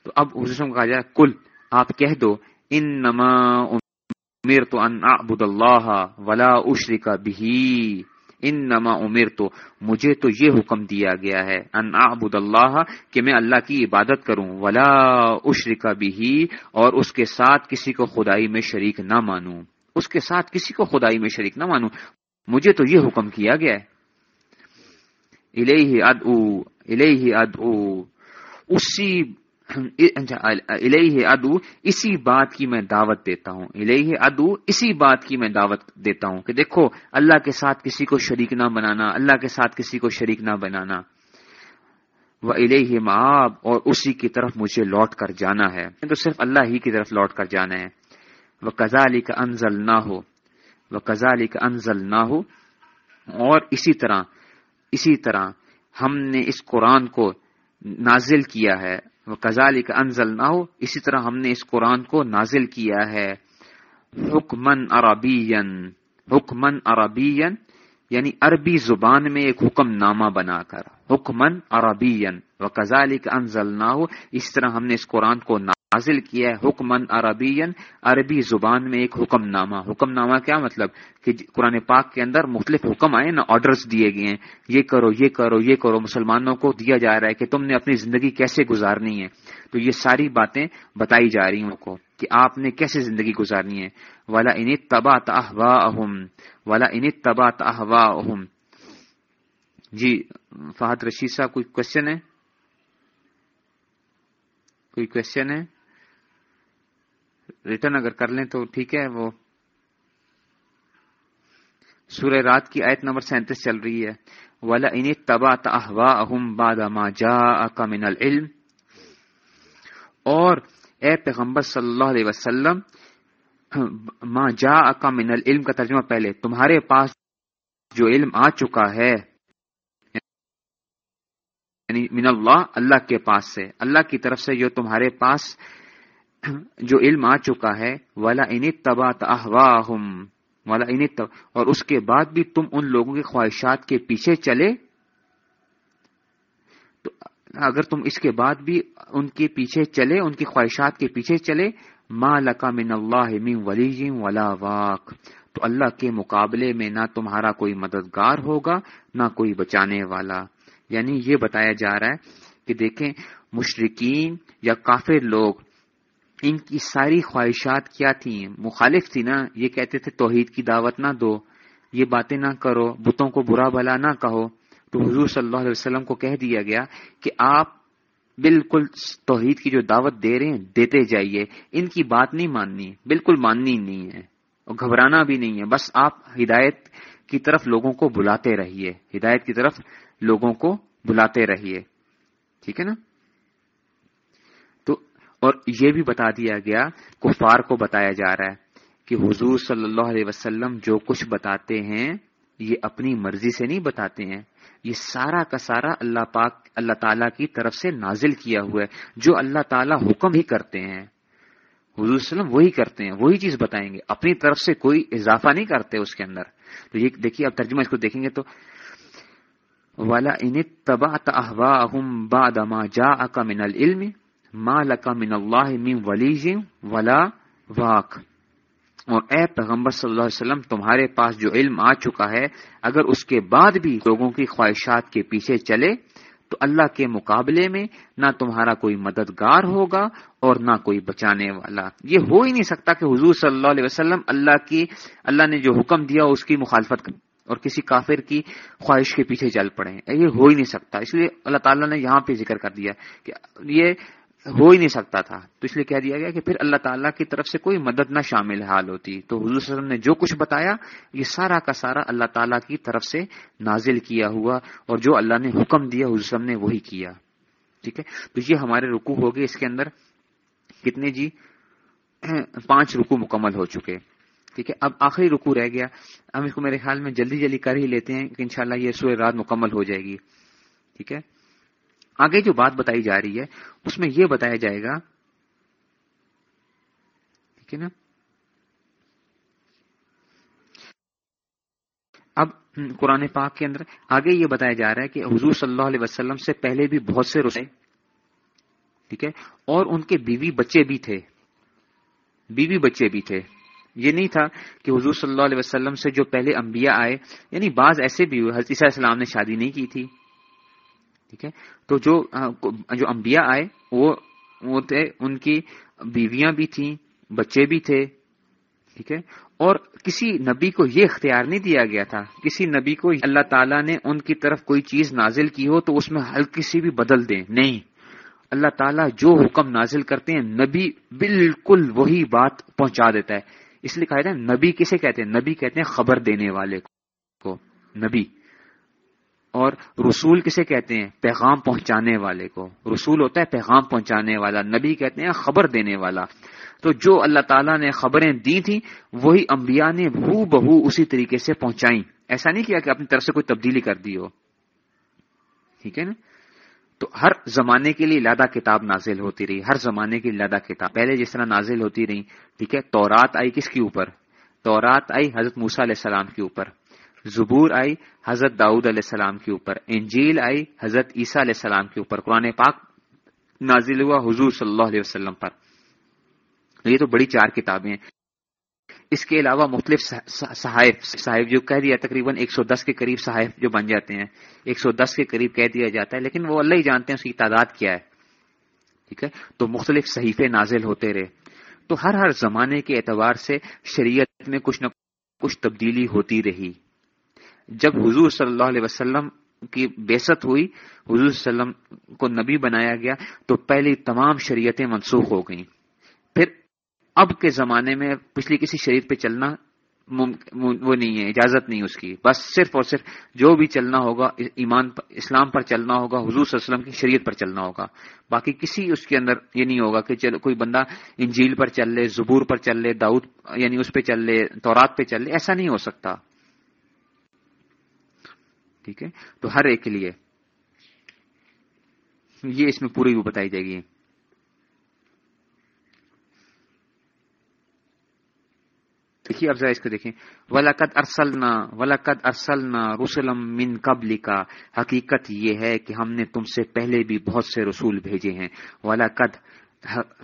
تو اب حضرت کہا جائے کل آپ کہہ دو ان نما امیر تو ان ابود اللہ ولا اشری کا بھی ان نما امیر تو مجھے تو یہ حکم دیا گیا ہے، ان ابود اللہ کہ میں اللہ کی عبادت کروں، ولا اشری کا بھی اور اس کے ساتھ کسی کو خدائی میں شریک نہ مانوں۔ اس کے ساتھ کسی کو خدائی میں شریک نہ مانوں۔ مجھے تو یہ حکم کیا گیا ہے۔ الیہ ادعو الیہ ادعو اسی اچھا، الہ ادو اسی بات کی میں دعوت دیتا ہوں. الہ ادو اسی بات کی میں دعوت دیتا ہوں کہ دیکھو، اللہ کے ساتھ کسی کو شریک نہ بنانا، اللہ کے ساتھ کسی کو شریک نہ بنانا. وہ الہ معاب اور اسی کی طرف مجھے لوٹ کر جانا ہے. تو صرف اللہ ہی کی طرف لوٹ کر جانا ہے. وہ کزالی کا انزل نہ ہو وہ کزالی کا انزل نہ ہو اور اسی طرح اسی طرح ہم نے اس قرآن کو نازل کیا ہے کزالی کا انزل نہ ہو اسی طرح ہم نے اس قرآن کو نازل کیا ہے۔ حکمن عربین حکمن عربین یعنی عربی زبان میں ایک حکم نامہ بنا کر۔ حکمن عربین و کزالی انزل نہ ہو اس طرح ہم نے اس قرآن کو نازل کیا ہے حکمن عربین عربی زبان میں ایک حکم نامہ حکم نامہ کیا مطلب؟ کہ جی، قرآن پاک کے اندر مختلف حکم آئے نا آرڈرز دیے گئے ہیں۔ یہ کرو یہ کرو یہ کرو۔ مسلمانوں کو دیا جا رہا ہے کہ تم نے اپنی زندگی کیسے گزارنی ہے۔ تو یہ ساری باتیں بتائی جا رہی ہیں کو کہ آپ نے کیسے زندگی گزارنی ہے۔ والا ان تبا تہوا اہم والا ان تبا تہوا اہم جی فہد رشید صاحب کوئی کوشچن ہے؟ کوئی کوشچن ہے؟ ریٹرن اگر کر لیں تو ٹھیک ہے، وہ سورہ رات کی آیت نمبر سینتیس چل رہی ہے۔ ولا ان تبا تہوا اہم باد ما جا من العلم۔ اور اے پیغمبر صلی اللہ علیہ وسلم، ما جا من العلم کا ترجمہ پہلے، تمہارے پاس جو علم آ چکا ہے یعنی من اللہ اللہ کے پاس سے۔ اللہ کی طرف سے جو تمہارے پاس جو علم آ چکا ہے ولا ان تبا تہواہم والا ان اور اس کے بعد بھی تم ان لوگوں کی خواہشات کے پیچھے چلے۔ تو اگر تم اس کے بعد بھی ان کے پیچھے چلے، ان کی خواہشات کے پیچھے چلے، ما لکا من اللہ من ولی ولا واق۔ تو اللہ کے مقابلے میں نہ تمہارا کوئی مددگار ہوگا، نہ کوئی بچانے والا۔ یعنی یہ بتایا جا رہا ہے کہ دیکھیں مشرقین یا کافر لوگ، ان کی ساری خواہشات کیا تھیں؟ مخالف تھی نا؟ یہ کہتے تھے توحید کی دعوت نہ دو، یہ باتیں نہ کرو، بتوں کو برا بھلا نہ کہو۔ تو حضور صلی اللہ علیہ وسلم کو کہہ دیا گیا کہ آپ بالکل توحید کی جو دعوت دے رہے ہیں، دیتے جائیے۔ ان کی بات نہیں ماننی، بالکل ماننی نہیں ہے اور گھبرانا بھی نہیں ہے۔ بس آپ ہدایت کی طرف لوگوں کو بلاتے رہیے۔ ہدایت کی طرف لوگوں کو بلاتے رہیے۔ ٹھیک ہے نا؟ تو اور یہ بھی بتا دیا گیا، کفار کو بتایا جا رہا ہے کہ حضور صلی اللہ علیہ وسلم جو کچھ بتاتے ہیں، یہ اپنی مرضی سے نہیں بتاتے ہیں۔ یہ سارا کا سارا اللہ پاک، اللہ تعالیٰ کی طرف سے نازل کیا ہوا ہے، جو اللہ تعالیٰ حکم ہی کرتے ہیں۔ حضور وسلم وہی کرتے ہیں، وہی چیز بتائیں گے۔ اپنی طرف سے کوئی اضافہ نہیں کرتے اس کے اندر۔ تو یہ دیکھیے آپ ترجمہ اس کو دیکھیں گے تو والا ان تبا تہوا باد ما اکا من العلم ما لکا من اللہ من ولي ولا واق۔ اور اے پیغمبر صلی اللہ علیہ وسلم، تمہارے پاس جو علم آ چکا ہے، اگر اس کے بعد بھی لوگوں کی خواہشات کے پیچھے چلے تو اللہ کے مقابلے میں نہ تمہارا کوئی مددگار ہوگا اور نہ کوئی بچانے والا۔ یہ ہو ہی نہیں سکتا کہ حضور صلی اللہ علیہ وسلم اللہ کی اللہ نے جو حکم دیا اس کی مخالفت کر اور کسی کافر کی خواہش کے پیچھے چل پڑے۔ یہ ہو ہی نہیں سکتا۔ اس لیے اللہ تعالیٰ نے یہاں پہ ذکر کر دیا کہ یہ ہو ہی نہیں سکتا تھا۔ تو اس لیے کہہ دیا گیا کہ پھر اللہ تعالیٰ کی طرف سے کوئی مدد نہ شامل حال ہوتی۔ تو حضور صلی اللہ علیہ وسلم نے جو کچھ بتایا، یہ سارا کا سارا اللہ تعالیٰ کی طرف سے نازل کیا ہوا اور جو اللہ نے حکم دیا حضور صلی اللہ علیہ وسلم نے وہی کیا۔ ٹھیک ہے؟ تو یہ ہمارے رکو ہو گئے۔ اس کے اندر کتنے جی؟ پانچ رکو مکمل ہو چکے۔ ٹھیک ہے؟ اب آخری رکو رہ گیا۔ ہم اس کو میرے خیال میں جلدی جلدی کر ہی لیتے ہیں کہ انشاءاللہ یہ سورہ رات مکمل ہو جائے گی۔ ٹھیک ہے؟ آگے جو بات بتائی جا رہی ہے، اس میں یہ بتایا جائے گا، ٹھیک ہے نا؟ اب قرآن پاک کے اندر آگے یہ بتایا جا رہا ہے کہ حضور صلی اللہ علیہ وسلم سے پہلے بھی بہت سے رسے ٹھیک ہے؟ اور ان کے بیوی بچے بھی تھے، بیوی بچے بھی تھے۔ یہ نہیں تھا کہ حضور صلی اللہ علیہ وسلم سے جو پہلے انبیاء آئے یعنی بعض ایسے بھی ہوئے، حضرت السلام نے شادی نہیں کی تھی۔ ٹھیک ہے؟ تو جو جو انبیاء آئے، وہ وہ تھے، ان کی بیویاں بھی تھیں، بچے بھی تھے، ٹھیک ہے؟ اور کسی نبی کو یہ اختیار نہیں دیا گیا تھا، کسی نبی کو اللہ تعالیٰ نے ان کی طرف کوئی چیز نازل کی ہو تو اس میں ہلکی سی بھی بدل دیں۔ نہیں۔ اللہ تعالیٰ جو حکم نازل کرتے ہیں، نبی بالکل وہی بات پہنچا دیتا ہے۔ اس لیے کہا جائے نبی کسے کہتے ہیں؟ نبی کہتے ہیں خبر دینے والے کو۔ نبی۔ اور رسول کسے کہتے ہیں؟ پیغام پہنچانے والے کو۔ رسول ہوتا ہے پیغام پہنچانے والا، نبی کہتے ہیں خبر دینے والا۔ تو جو اللہ تعالیٰ نے خبریں دی تھیں، وہی انبیاء نے بھو بہو اسی طریقے سے پہنچائیں۔ ایسا نہیں کیا کہ اپنی طرف سے کوئی تبدیلی کر دی ہو۔ ٹھیک ہے نا؟ تو ہر زمانے کے لیے لادہ کتاب نازل ہوتی رہی، ہر زمانے کی لادہ کتاب۔ پہلے جس طرح نازل ہوتی رہی، ٹھیک ہے؟ تورات آئی کس کے اوپر؟ تورات آئی حضرت موسا علیہ السلام کے اوپر۔ زبور آئی حضرت داؤد علیہ السلام کے اوپر، انجیل آئی حضرت عیسیٰ علیہ السلام کے اوپر، قرآن پاک نازل ہوا حضور صلی اللہ علیہ وسلم پر۔ یہ تو بڑی چار کتابیں ہیں۔ اس کے علاوہ مختلف صحائف صاحب جو کہہ دیا تقریباً ایک سو دس کے قریب صحائف جو بن جاتے ہیں۔ ایک سو دس کے قریب کہہ دیا جاتا ہے، لیکن وہ اللہ ہی جانتے ہیں اس کی تعداد کیا ہے۔ ٹھیک ہے؟ تو مختلف صحیفے نازل ہوتے رہے۔ تو ہر ہر زمانے کے اعتبار سے شریعت میں کچھ نہ کچھ تبدیلی ہوتی رہی۔ جب حضور صلی اللہ علیہ وسلم کی بیست ہوئی حضور صلی اللہ علیہ وسلم کو نبی بنایا گیا تو پہلی تمام شریعتیں منسوخ ہو گئیں۔ پھر اب کے زمانے میں پچھلی کسی شریعت پہ چلنا وہ نہیں ہے اجازت نہیں اس کی۔ بس صرف اور صرف جو بھی چلنا ہوگا ایمان اسلام پر چلنا ہوگا حضور صلی اللہ علیہ وسلم کی شریعت پر چلنا ہوگا۔ باقی کسی اس کے اندر یہ نہیں ہوگا کہ چل کوئی بندہ انجیل پر چل لے زبور پر چل لے داؤد یعنی اس پہ چل لے تورات پہ چل لے ایسا نہیں ہو سکتا۔ ٹھیک ہے؟ تو ہر ایک کے لیے یہ اس میں پوری بھی بتائی جائے گی۔ دیکھیے اب ذرا اس کو دیکھیں۔ ولاقد ارسلنا ولاقد ارسلنا رسلم من قبل کا حقیقت یہ ہے کہ ہم نے تم سے پہلے بھی بہت سے رسول بھیجے ہیں۔ ولاقد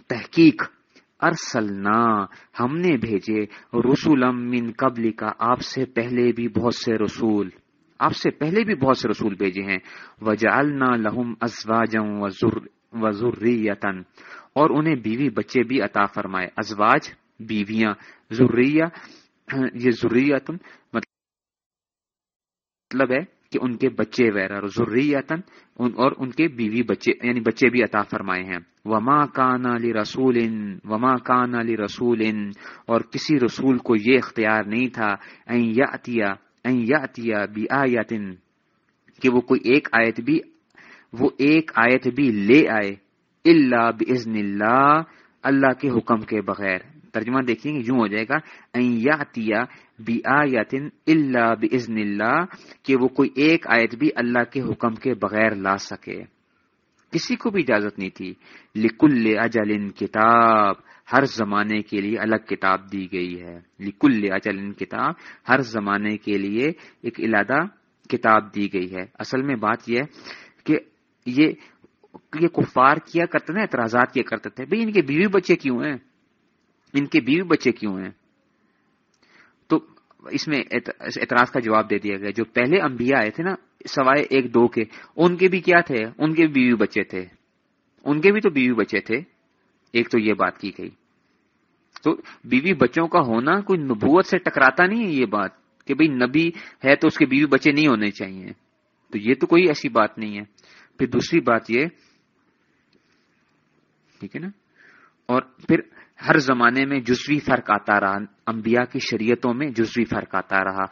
تحقیق۔ ارسلنا ہم نے بھیجے رسولم من قبل کا آپ سے پہلے بھی بہت سے رسول۔ آپ سے پہلے بھی بہت سے رسول بھیجے ہیں۔ وجعلنا لہم ازواجم وزریتن اور انہیں بیوی بچے بھی عطا فرمائے۔ ازواج، بیویاں۔ ضروریہ یہ ضروریاتن مطلب ہے کہ ان کے بچے وغیرہ۔ ضروریاتن اور ان کے بیوی بچے یعنی بچے بھی عطا فرمائے ہیں۔ وما کان علی رسول وما کان علی رسول اور کسی رسول کو یہ اختیار نہیں تھا یا بی آیاتن کہ وہ کوئی ایک آیت بھی، وہ ایک آیت بھی لے آئے اللہ بزن اللہ اللہ کے حکم کے بغیر۔ ترجمہ دیکھیں گے، یوں ہو جائے گا بی آیاتن اللہ بزن اللہ، کہ وہ کوئی ایک آیت بھی اللہ کے حکم کے بغیر لا سکے۔ کسی کو بھی اجازت نہیں تھی۔ لکل اجل کتاب ہر زمانے کے لیے الگ کتاب دی گئی ہے۔ لکل اجل کتاب، ہر زمانے کے لیے ایک علادہ کتاب دی گئی ہے۔ اصل میں بات یہ کہ یہ یہ کفار کیا کرتے تھے، اعتراضات کیا کرتے تھے؟ بھائی ان کے بیوی بچے کیوں ہیں؟ ان کے بیوی بچے کیوں ہیں؟ تو اس میں اعتراض کا جواب دے دیا گیا۔ جو پہلے انبیاء آئے تھے نا، سوائے ایک دو کے، ان کے بھی کیا تھے؟ ان کے بھی بیوی بچے تھے۔ ان کے بھی تو بیوی بچے تھے۔ ایک تو یہ بات کی گئی۔ تو بیوی بچوں کا ہونا کوئی نبوت سے ٹکراتا نہیں ہے یہ بات کہ بھئی نبی ہے تو اس کے بیوی بچے نہیں ہونے چاہیے۔ تو یہ تو کوئی ایسی بات نہیں ہے۔ پھر دوسری بات یہ، ٹھیک ہے نا؟ اور پھر ہر زمانے میں جزوی فرق آتا رہا۔ انبیاء کی شریعتوں میں جزوی فرق آتا رہا۔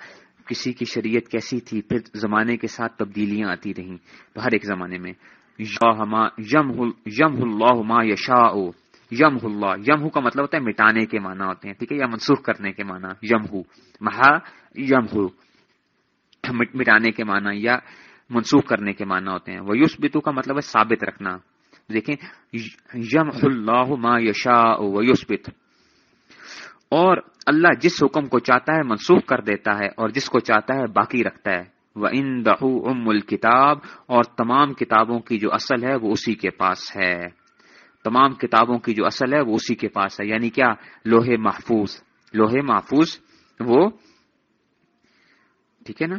کسی کی شریعت کیسی تھی، پھر زمانے کے ساتھ تبدیلیاں آتی رہیں۔ ہر ایک زمانے میں۔ یم اللہ ما یشا یم اللہ. یم کا مطلب ہوتا ہے مٹانے کے معنی ہوتے ہیں، ٹھیک ہے، یا منسوخ کرنے کے معنی یم مہا یم مٹانے کے معنی یا منسوخ کرنے کے معنی ہوتے ہیں. وہ یوس بتو کا مطلب ہے ثابت رکھنا. دیکھیں یم اللہ ما یشا ویسبت اور اللہ جس حکم کو چاہتا ہے منسوخ کر دیتا ہے اور جس کو چاہتا ہے باقی رکھتا ہے. وہ ان دہو ام الکتاب اور تمام کتابوں کی جو اصل ہے وہ اسی کے پاس ہے. تمام کتابوں کی جو اصل ہے وہ اسی کے پاس ہے یعنی کیا؟ لوہے محفوظ۔ لوہے محفوظ، وہ ٹھیک ہے نا؟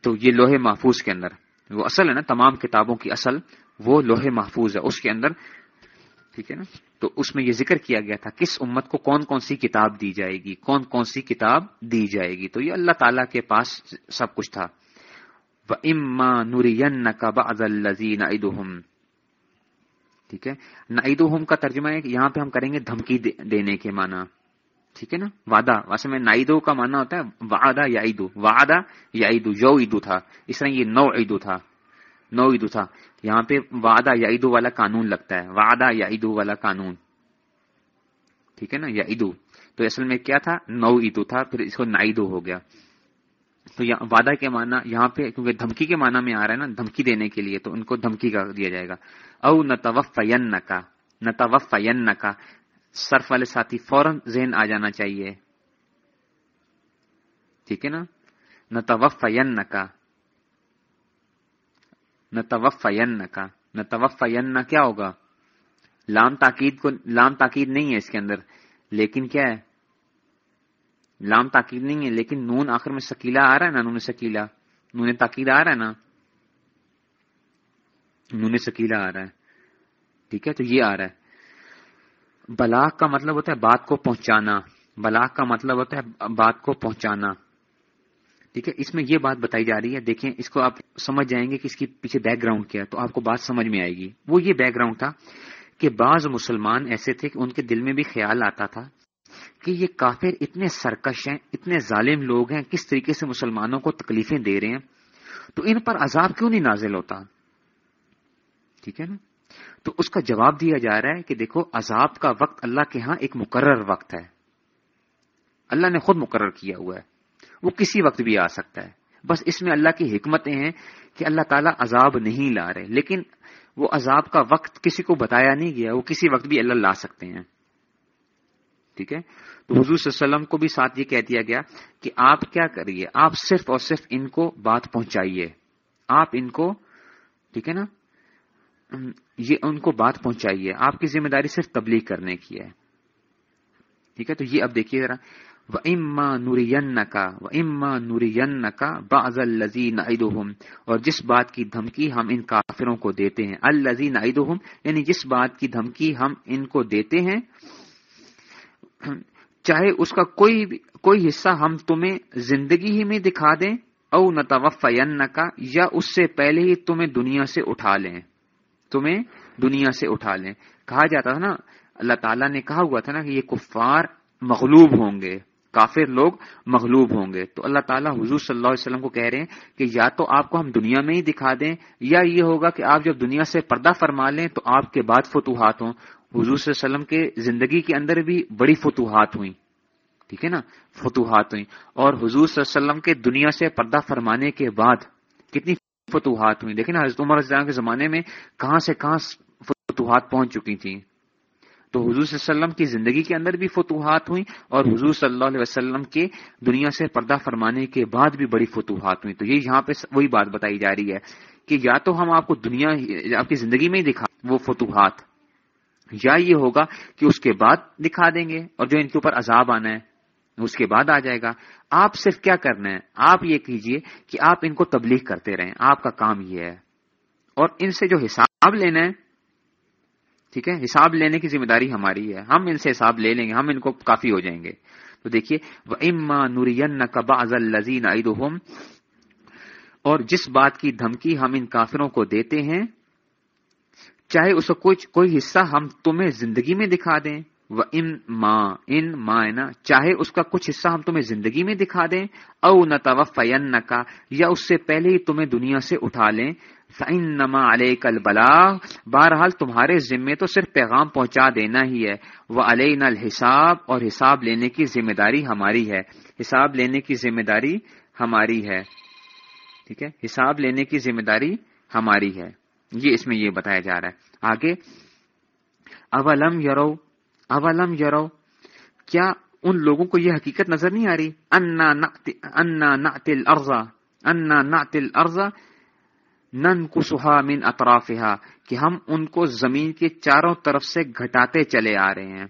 تو یہ لوہے محفوظ کے اندر وہ اصل ہے نا، تمام کتابوں کی اصل وہ لوہے محفوظ ہے، اس کے اندر۔ ٹھیک ہے نا؟ تو اس میں یہ ذکر کیا گیا تھا، کس امت کو کون کون سی کتاب دی جائے گی، کون کون سی کتاب دی جائے گی۔ تو یہ اللہ تعالی کے پاس سب کچھ تھا۔ اما نورین کا بعض ٹھیک ہے؟ نعید ہوم کا ترجمہ ہے کہ یہاں پہ ہم کریں گے دھمکی دینے کے معنی۔ ٹھیک ہے نا؟ وعدہ۔ ویسے میں نائدو کا معنی ہوتا ہے وعدہ یا عیدو وعدہ یا عیدو یو عیدو تھا۔ اس طرح یہ نو عیدو تھا۔ نو عیدو تھا۔ یہاں پہ وعدہ یا عیدو والا قانون لگتا ہے۔ وعدہ یا عیدو والا قانون۔ ٹھیک ہے نا؟ یا عیدو تو اصل میں کیا تھا؟ نو عیدو تھا، پھر اس کو نائدو ہو گیا۔ تو وعدہ کے معنی یہاں پہ کیونکہ دھمکی کے معنی میں آ رہا ہے نا، دھمکی دینے کے لیے، تو ان کو دھمکی کا دیا جائے گا۔ او نہ توفین کا نہ کا صرف والے ساتھی فوراً ذہن آ جانا چاہیے۔ ٹھیک ہے نا؟ نہ توفین کا نہ توفین کا نہ کیا ہوگا؟ لام تاکید کو، لام تاکید نہیں ہے اس کے اندر، لیکن کیا ہے؟ لام تاکید نہیں ہے، لیکن نون آخر میں سکیلا آ رہا ہے نا، نون سکیلا نون تاکید آ رہا ہے نا۔ نون سکیلا آ رہا ہے۔ ٹھیک ہے، تو یہ آ رہا ہے۔ بلاغ کا مطلب ہوتا ہے بات کو پہنچانا۔ بلاغ کا مطلب ہوتا ہے بات کو پہنچانا۔ ٹھیک ہے، اس میں یہ بات بتائی جا رہی ہے۔ دیکھیں، اس کو آپ سمجھ جائیں گے کہ اس کی پیچھے بیک گراؤنڈ کیا تو آپ کو بات سمجھ میں آئے گی۔ وہ یہ بیک گراؤنڈ تھا کہ بعض مسلمان ایسے تھے کہ ان کے دل میں بھی خیال آتا تھا کہ یہ کافر اتنے سرکش ہیں، اتنے ظالم لوگ ہیں، کس طریقے سے مسلمانوں کو تکلیفیں دے رہے ہیں؟ تو ان پر عذاب کیوں نہیں نازل ہوتا؟ ٹھیک ہے نا؟ تو اس کا جواب دیا جا رہا ہے کہ دیکھو، عذاب کا وقت اللہ کے ہاں ایک مقرر وقت ہے۔ اللہ نے خود مقرر کیا ہوا ہے۔ وہ کسی وقت بھی آ سکتا ہے۔ بس اس میں اللہ کی حکمتیں ہیں کہ اللہ تعالیٰ عذاب نہیں لا رہے۔ لیکن وہ عذاب کا وقت کسی کو بتایا نہیں گیا، وہ کسی وقت بھی اللہ لا سکتے ہیں۔ ٹھیک ہے؟ تو حضور صلی اللہ علیہ وسلم کو بھی ساتھ یہ کہہ دیا گیا کہ آپ کیا کریے؟ آپ صرف اور صرف ان کو بات پہنچائیے۔ آپ ان کو، ٹھیک ہے نا؟ یہ ان کو بات پہنچائیے۔ آپ کی ذمہ داری صرف تبلیغ کرنے کی ہے۔ ٹھیک ہے؟ تو یہ اب دیکھیے ذرا۔ و اما نورین کا و اما نورین کا باز الزین اور جس بات کی دھمکی ہم ان کافروں کو دیتے ہیں الزین یعنی جس بات کی دھمکی ہم ان کو دیتے ہیں چاہے اس کا کوئی کوئی حصہ ہم تمہیں زندگی ہی میں دکھا دیں، او نہ کا یا اس سے پہلے ہی تمہیں دنیا سے اٹھا لیں۔ تمہیں دنیا سے اٹھا لیں۔ کہا جاتا تھا نا، اللہ تعالیٰ نے کہا ہوا تھا نا کہ یہ کفار مغلوب ہوں گے، کافر لوگ مغلوب ہوں گے۔ تو اللہ تعالیٰ حضور صلی اللہ علیہ وسلم کو کہہ رہے ہیں کہ یا تو آپ کو ہم دنیا میں ہی دکھا دیں، یا یہ ہوگا کہ آپ جب دنیا سے پردہ فرما لیں تو آپ کے بعد فتوحات ہوں۔ حضور صلی اللہ علیہ وسلم کے زندگی کے اندر بھی بڑی فتوحات ہوئیں۔ ٹھیک ہے نا؟ فتوحات ہوئیں۔ اور حضور صلی اللہ علیہ وسلم کے دنیا سے پردہ فرمانے کے بعد کتنی فتوحات ہوئی دیکھیں نا، حضرت عمر کے زمانے میں کہاں سے کہاں فتوحات پہنچ چکی تھیں۔ تو حضور صلی اللہ علیہ وسلم کی زندگی کے اندر بھی فتوحات ہوئی اور حضور صلی اللہ علیہ وسلم کے دنیا سے پردہ فرمانے کے بعد بھی بڑی فتوحات ہوئی تو یہ یہاں پہ وہی بات بتائی جا رہی ہے کہ یا تو ہم آپ کو دنیا، آپ کی زندگی میں ہی دکھا وہ فتوحات۔ یا یہ ہوگا کہ اس کے بعد دکھا دیں گے اور جو ان کے اوپر عذاب آنا ہے، اس کے بعد آ جائے گا۔ آپ صرف کیا کرنا ہے؟ آپ یہ کیجیے کہ آپ ان کو تبلیغ کرتے رہیں۔ آپ کا کام یہ ہے۔ اور ان سے جو حساب لینا ہے، ٹھیک ہے؟ حساب لینے کی ذمہ داری ہماری ہے۔ ہم ان سے حساب لے لیں گے، ہم ان کو کافی ہو جائیں گے۔ تو دیکھیے اما نورین الزین اور جس بات کی دھمکی ہم ان کافروں کو دیتے ہیں چاہے اس کو کوئی حصہ ہم تمہیں زندگی میں دکھا دیں وہ ان ماں ان ماں چاہے اس کا کچھ حصہ ہم تمہیں زندگی میں دکھا دیں او نہ کا یا اس سے پہلے ہی تمہیں دنیا سے اٹھا لیں فعن نما علیہ کل بہرحال تمہارے ذمے تو صرف پیغام پہنچا دینا ہی ہے وہ علیہ نل حساب اور حساب لینے کی ذمہ داری ہماری ہے۔ حساب لینے کی ذمہ داری ہماری ہے۔ ٹھیک ہے؟ حساب لینے کی ذمہ داری ہماری ہے۔ یہ اس میں یہ بتایا جا رہا ہے۔ آگے، اولم یرو اولم یرو، کیا ان لوگوں کو یہ حقیقت نظر نہیں آ رہی؟ انا انا تل ارزا انا نا تل ارزا نن کسہا من اطرافها کہ ہم ان کو زمین کے چاروں طرف سے گھٹاتے چلے آ رہے ہیں۔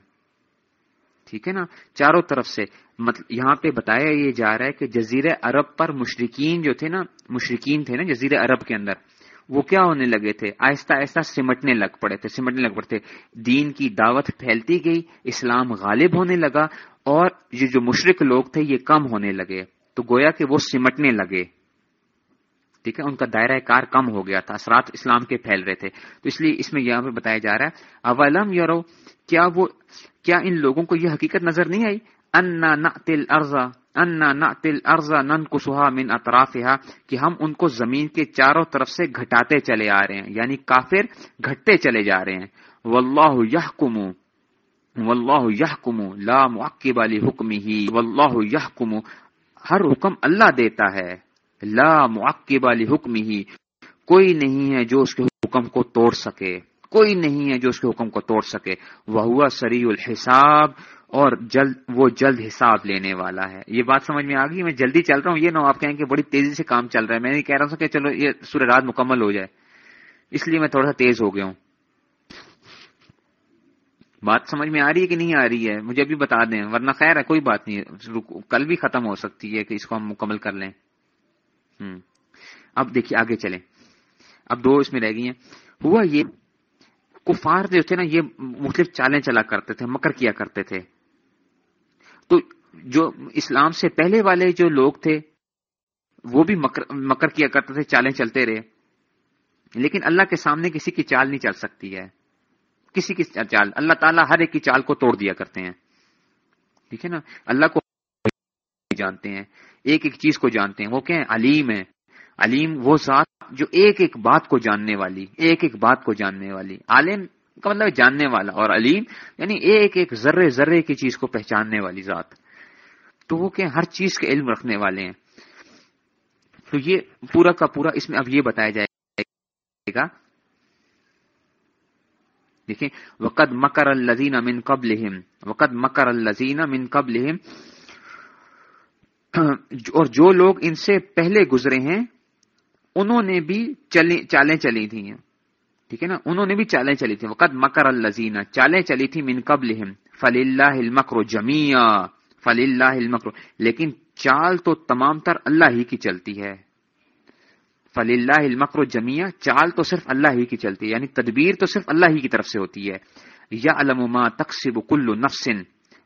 ٹھیک ہے نا؟ چاروں طرف سے۔ مطلب یہاں پہ بتایا یہ جا رہا ہے کہ جزیر عرب پر مشرقین جو تھے نا مشرقین تھے نا جزیر عرب کے اندر۔ وہ کیا ہونے لگے تھے؟ آہستہ آہستہ سمٹنے لگ پڑے تھے، سمٹنے لگ پڑے تھے۔ دین کی دعوت پھیلتی گئی، اسلام غالب ہونے لگا اور یہ جو مشرق لوگ تھے یہ کم ہونے لگے۔ تو گویا کہ وہ سمٹنے لگے۔ ٹھیک ہے، ان کا دائرہ کار کم ہو گیا تھا، اثرات اسلام کے پھیل رہے تھے۔ تو اس لیے اس میں یہاں پہ بتایا جا رہا ہے، اولم یورو کیا وہ، کیا ان لوگوں کو یہ حقیقت نظر نہیں آئی؟ انا نعتل ارضا انا نعتل ارضا نن کسوہا من اطرافها، کہ ہم ان کو زمین کے چاروں طرف سے گھٹاتے چلے آ رہے ہیں یعنی کافر گھٹتے چلے جا رہے ہیں۔ واللہ یحکم واللہ یحکم، لا معقب لحکمه واللہ یحکم، ہر حکم اللہ دیتا ہے، لا معقب لحکمه کوئی نہیں ہے جو اس کے حکم کو توڑ سکے، کوئی نہیں ہے جو اس کے حکم کو توڑ سکے۔ وہ ہوا سری الحساب اور جلد، وہ جلد حساب لینے والا ہے۔ یہ بات سمجھ میں آ گئی؟ میں جلدی چل رہا ہوں، یہ نہ آپ کہیں کہ بڑی تیزی سے کام چل رہا ہے۔ میں نہیں کہہ رہا ہوں کہ چلو، یہ سورہ رات مکمل ہو جائے۔ اس لیے میں تھوڑا سا تیز ہو گیا ہوں۔ بات سمجھ میں آ رہی ہے کہ نہیں آ رہی ہے؟ مجھے ابھی بتا دیں، ورنہ خیر ہے، کوئی بات نہیں۔ کل بھی ختم ہو سکتی ہے کہ اس کو ہم مکمل کر لیں۔ اب دیکھیے، آگے چلیں۔ اب دو اس میں رہ گئی ہیں۔ ہوا یہ، کفار جو تھے نا، یہ مختلف چالیں چلا کرتے تھے، مکر کیا کرتے تھے۔ تو جو اسلام سے پہلے والے جو لوگ تھے، وہ بھی مکر مکر کیا کرتے تھے، چالیں چلتے رہے۔ لیکن اللہ کے سامنے کسی کی چال نہیں چل سکتی ہے۔ کسی کی چال، اللہ تعالیٰ ہر ایک کی چال کو توڑ دیا کرتے ہیں۔ ٹھیک ہے نا؟ اللہ کو جانتے ہیں، ایک ایک چیز کو جانتے ہیں۔ وہ کیا علیم ہے علیم وہ ذات جو ایک ایک بات کو جاننے والی، ایک ایک بات کو جاننے والی۔ عالم کا مطلب جاننے والا اور علیم یعنی ایک ایک ذرے ذرے کی چیز کو پہچاننے والی ذات۔ تو وہ کہ ہر چیز کے علم رکھنے والے ہیں۔ تو یہ پورا کا پورا اس میں اب یہ بتایا جائے گا۔ دیکھیں وقت مکر الزین امن قبل وقت مکر الزین امن قبل اور جو لوگ ان سے پہلے گزرے ہیں، انہوں نے بھی چالیں چلی تھی ٹھیک ہے نا؟ انہوں نے بھی چالیں چلی تھی وقت مکر الزین چالیں چلی تھی من قبل فل اللہ المکر جمیا فل اللہ المکر لیکن چال تو تمام تر اللہ ہی کی چلتی ہے۔ فل اللہ المکر جمیا چال تو صرف اللہ ہی کی چلتی ہے۔ یعنی تدبیر تو صرف اللہ ہی کی طرف سے ہوتی ہے۔ یا علم ما تقسب کل نفسن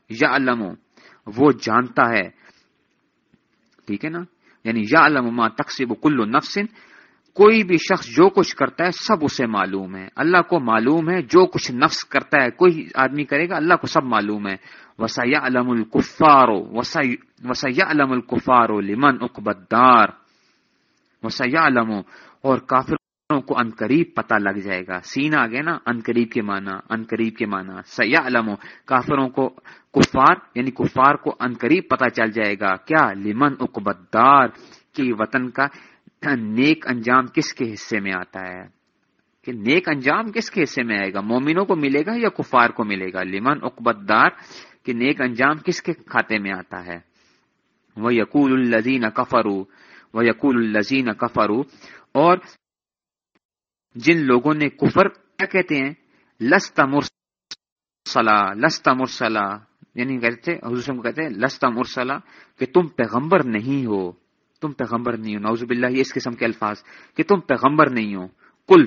یا علم وہ جانتا ہے۔ ٹھیک ہے نا؟ یعنی یا علم تقسیب کل نفسن کوئی بھی شخص جو کچھ کرتا ہے، سب اسے معلوم ہے۔ اللہ کو معلوم ہے، جو کچھ نفس کرتا ہے، کوئی آدمی کرے گا، اللہ کو سب معلوم ہے۔ وسیا علم الکفارو وسیا علم الکفارو لمن اقبدار وسیا علم اور کافر کو انقریب پتہ لگ جائے گا۔ سین آ گیا نا انقریب کے معنی انقریب کے معنی۔ سیاح علم کافروں کو کفار یعنی کفار کو انقریب پتہ چل جائے گا۔ کیا؟ لمن اقبدار کی وطن کا نیک انجام کس کے حصے میں آتا ہے؟ کہ نیک انجام کس کے حصے میں آئے گا؟ مومنوں کو ملے گا یا کفار کو ملے گا؟ لمن اقبدار کہ نیک انجام کس کے کھاتے میں آتا ہے؟ وہ یقول الزین کفرو وہ یقول الزین کفرو اور جن لوگوں نے کفر، کیا کہتے ہیں؟ لستا مرسلا لستا مرسلا یعنی کہتے حضور کو کہتے ہیں لستا مرسلا، کہ تم پیغمبر نہیں ہو۔ تم پیغمبر نہیں ہو۔ نوز باللہ، یہ اس قسم کے الفاظ کہ تم پیغمبر نہیں ہو۔ کل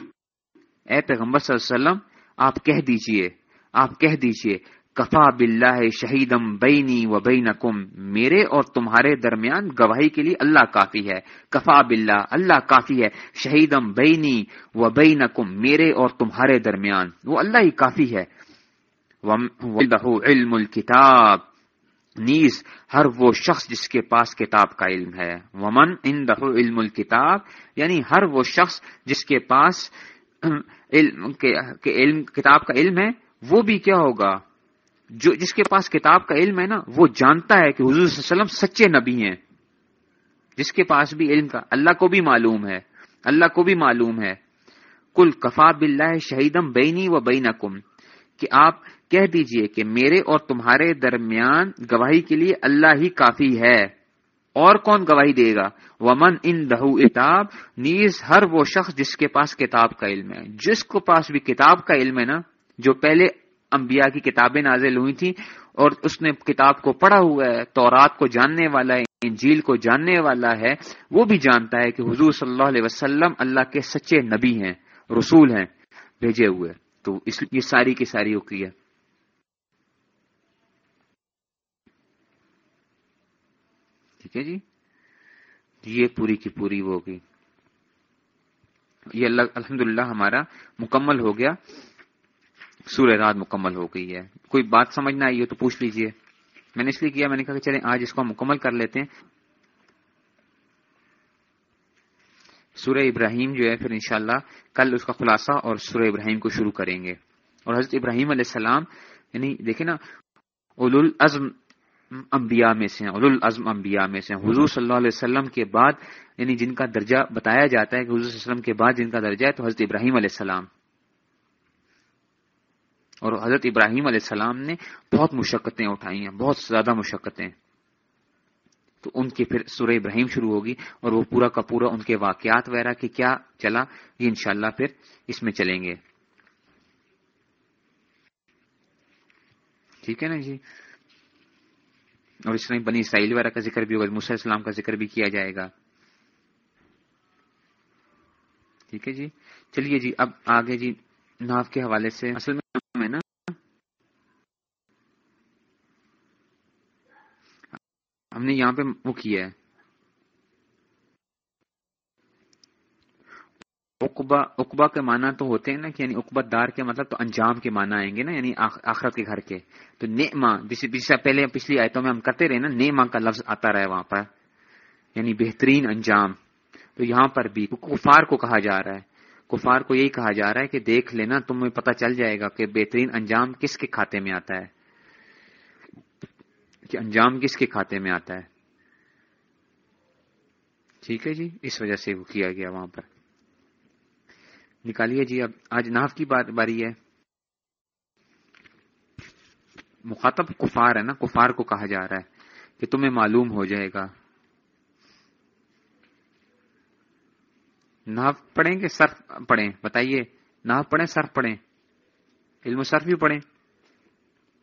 اے پیغمبر صلی اللہ علیہ وسلم، آپ کہہ دیجیے، آپ کہہ دیجیے، کفا بلّہ شہیدم بینی و بین میرے اور تمہارے درمیان گواہی کے لیے اللہ کافی ہے۔ کفا بلّہ اللہ کافی ہے۔ شہیدم بینی و بین میرے اور تمہارے درمیان، وہ اللہ ہی کافی ہے۔ علم الکتاب نیز ہر وہ شخص جس کے پاس کتاب کا علم ہے۔ ومن ان دہ علم الکتاب یعنی ہر وہ شخص جس کے پاس علم کے علم کتاب کا علم ہے، وہ بھی کیا ہوگا؟ جو جس کے پاس کتاب کا علم ہے نا، وہ جانتا ہے کہ حضور صلی اللہ علیہ وسلم سچے نبی ہیں۔ جس کے پاس بھی علم کا اللہ کو بھی معلوم ہے۔ اللہ کو بھی معلوم ہے۔ کل کفا بلّہ شہیدم بینی و بین کہ آپ کہہ دیجیے کہ میرے اور تمہارے درمیان گواہی کے لیے اللہ ہی کافی ہے۔ اور کون گواہی دے گا؟ ومن ان دہو اتاب، نیز ہر وہ شخص جس کے پاس کتاب کا علم ہے۔ جس کو پاس بھی کتاب کا علم ہے نا، جو پہلے انبیاء کی کتابیں نازل ہوئی تھیں، اور اس نے کتاب کو پڑھا ہوا ہے، تورات کو جاننے والا ہے، انجیل کو جاننے والا ہے، وہ بھی جانتا ہے کہ حضور صلی اللہ علیہ وسلم اللہ کے سچے نبی ہیں، رسول ہیں، بھیجے ہوئے۔ تو اس یہ ساری کی ساری ہوتی ہے۔ ٹھیک ہے جی؟ یہ پوری کی پوری وہ ہوگی یہ اللہ الحمد ہمارا مکمل ہو گیا۔ سورہ رات مکمل ہو گئی ہے۔ کوئی بات سمجھ نہ آئی ہو تو پوچھ لیجیے۔ میں نے اس لیے کیا، میں نے کہا کہ چلیں آج اس کو مکمل کر لیتے ہیں۔ سورہ ابراہیم جو ہے پھر انشاءاللہ کل اس کا خلاصہ اور سورہ ابراہیم کو شروع کریں گے۔ اور حضرت ابراہیم علیہ السلام یعنی دیکھیں نا اول العزم انبیاء میں سے اول العزم انبیاء میں سے حضور صلی اللہ علیہ وسلم کے بعد یعنی جن کا درجہ بتایا جاتا ہے کہ حضور صلی اللہ علیہ وسلم کے بعد جن کا درجہ ہے، تو حضرت ابراہیم علیہ السلام۔ اور حضرت ابراہیم علیہ السلام نے بہت مشقتیں اٹھائی ہیں، بہت زیادہ مشقتیں۔ تو ان کی پھر سورہ ابراہیم شروع ہوگی اور وہ پورا کا پورا ان کے واقعات وغیرہ کہ کیا چلا، یہ انشاءاللہ پھر اس میں چلیں گے۔ ٹھیک ہے نا جی؟ اور اس طرح بنی اسرائیل وغیرہ کا ذکر بھی ہوگا، موسیٰ السلام کا ذکر بھی کیا جائے گا۔ ٹھیک ہے جی؟ چلیے جی اب آگے جی ناف کے حوالے سے۔ اصل میں نا؟ ہم نے یہاں پہ وہ کیا ہے۔ اقبا اقبا کے معنی تو ہوتے ہیں نا کہ یعنی اقبت دار کے مطلب تو انجام کے معنی آئیں گے نا یعنی آخرت کے گھر کے۔ تو نیما جسے پہلے پچھلی آیتوں میں ہم کرتے رہے نا نیما کا لفظ آتا رہے وہاں پر۔ یعنی بہترین انجام۔ تو یہاں پر بھی کفار کو کہا جا رہا ہے۔ کفار کو یہی کہا جا رہا ہے کہ دیکھ لینا، تمہیں پتہ چل جائے گا کہ بہترین انجام کس کے کھاتے میں آتا ہے۔ کہ انجام کس کے کھاتے میں آتا ہے۔ ٹھیک ہے جی اس وجہ سے وہ کیا گیا وہاں پر۔ نکالیے جی اب آج ناف کی بات باری ہے۔ مخاطب کفار ہے نا، کفار کو کہا جا رہا ہے کہ تمہیں معلوم ہو جائے گا۔ ناف پڑھیں کہ صرف پڑھیں؟ بتائیے ناف پڑھیں، صرف پڑھیں؟ علم و صرف بھی پڑھیں؟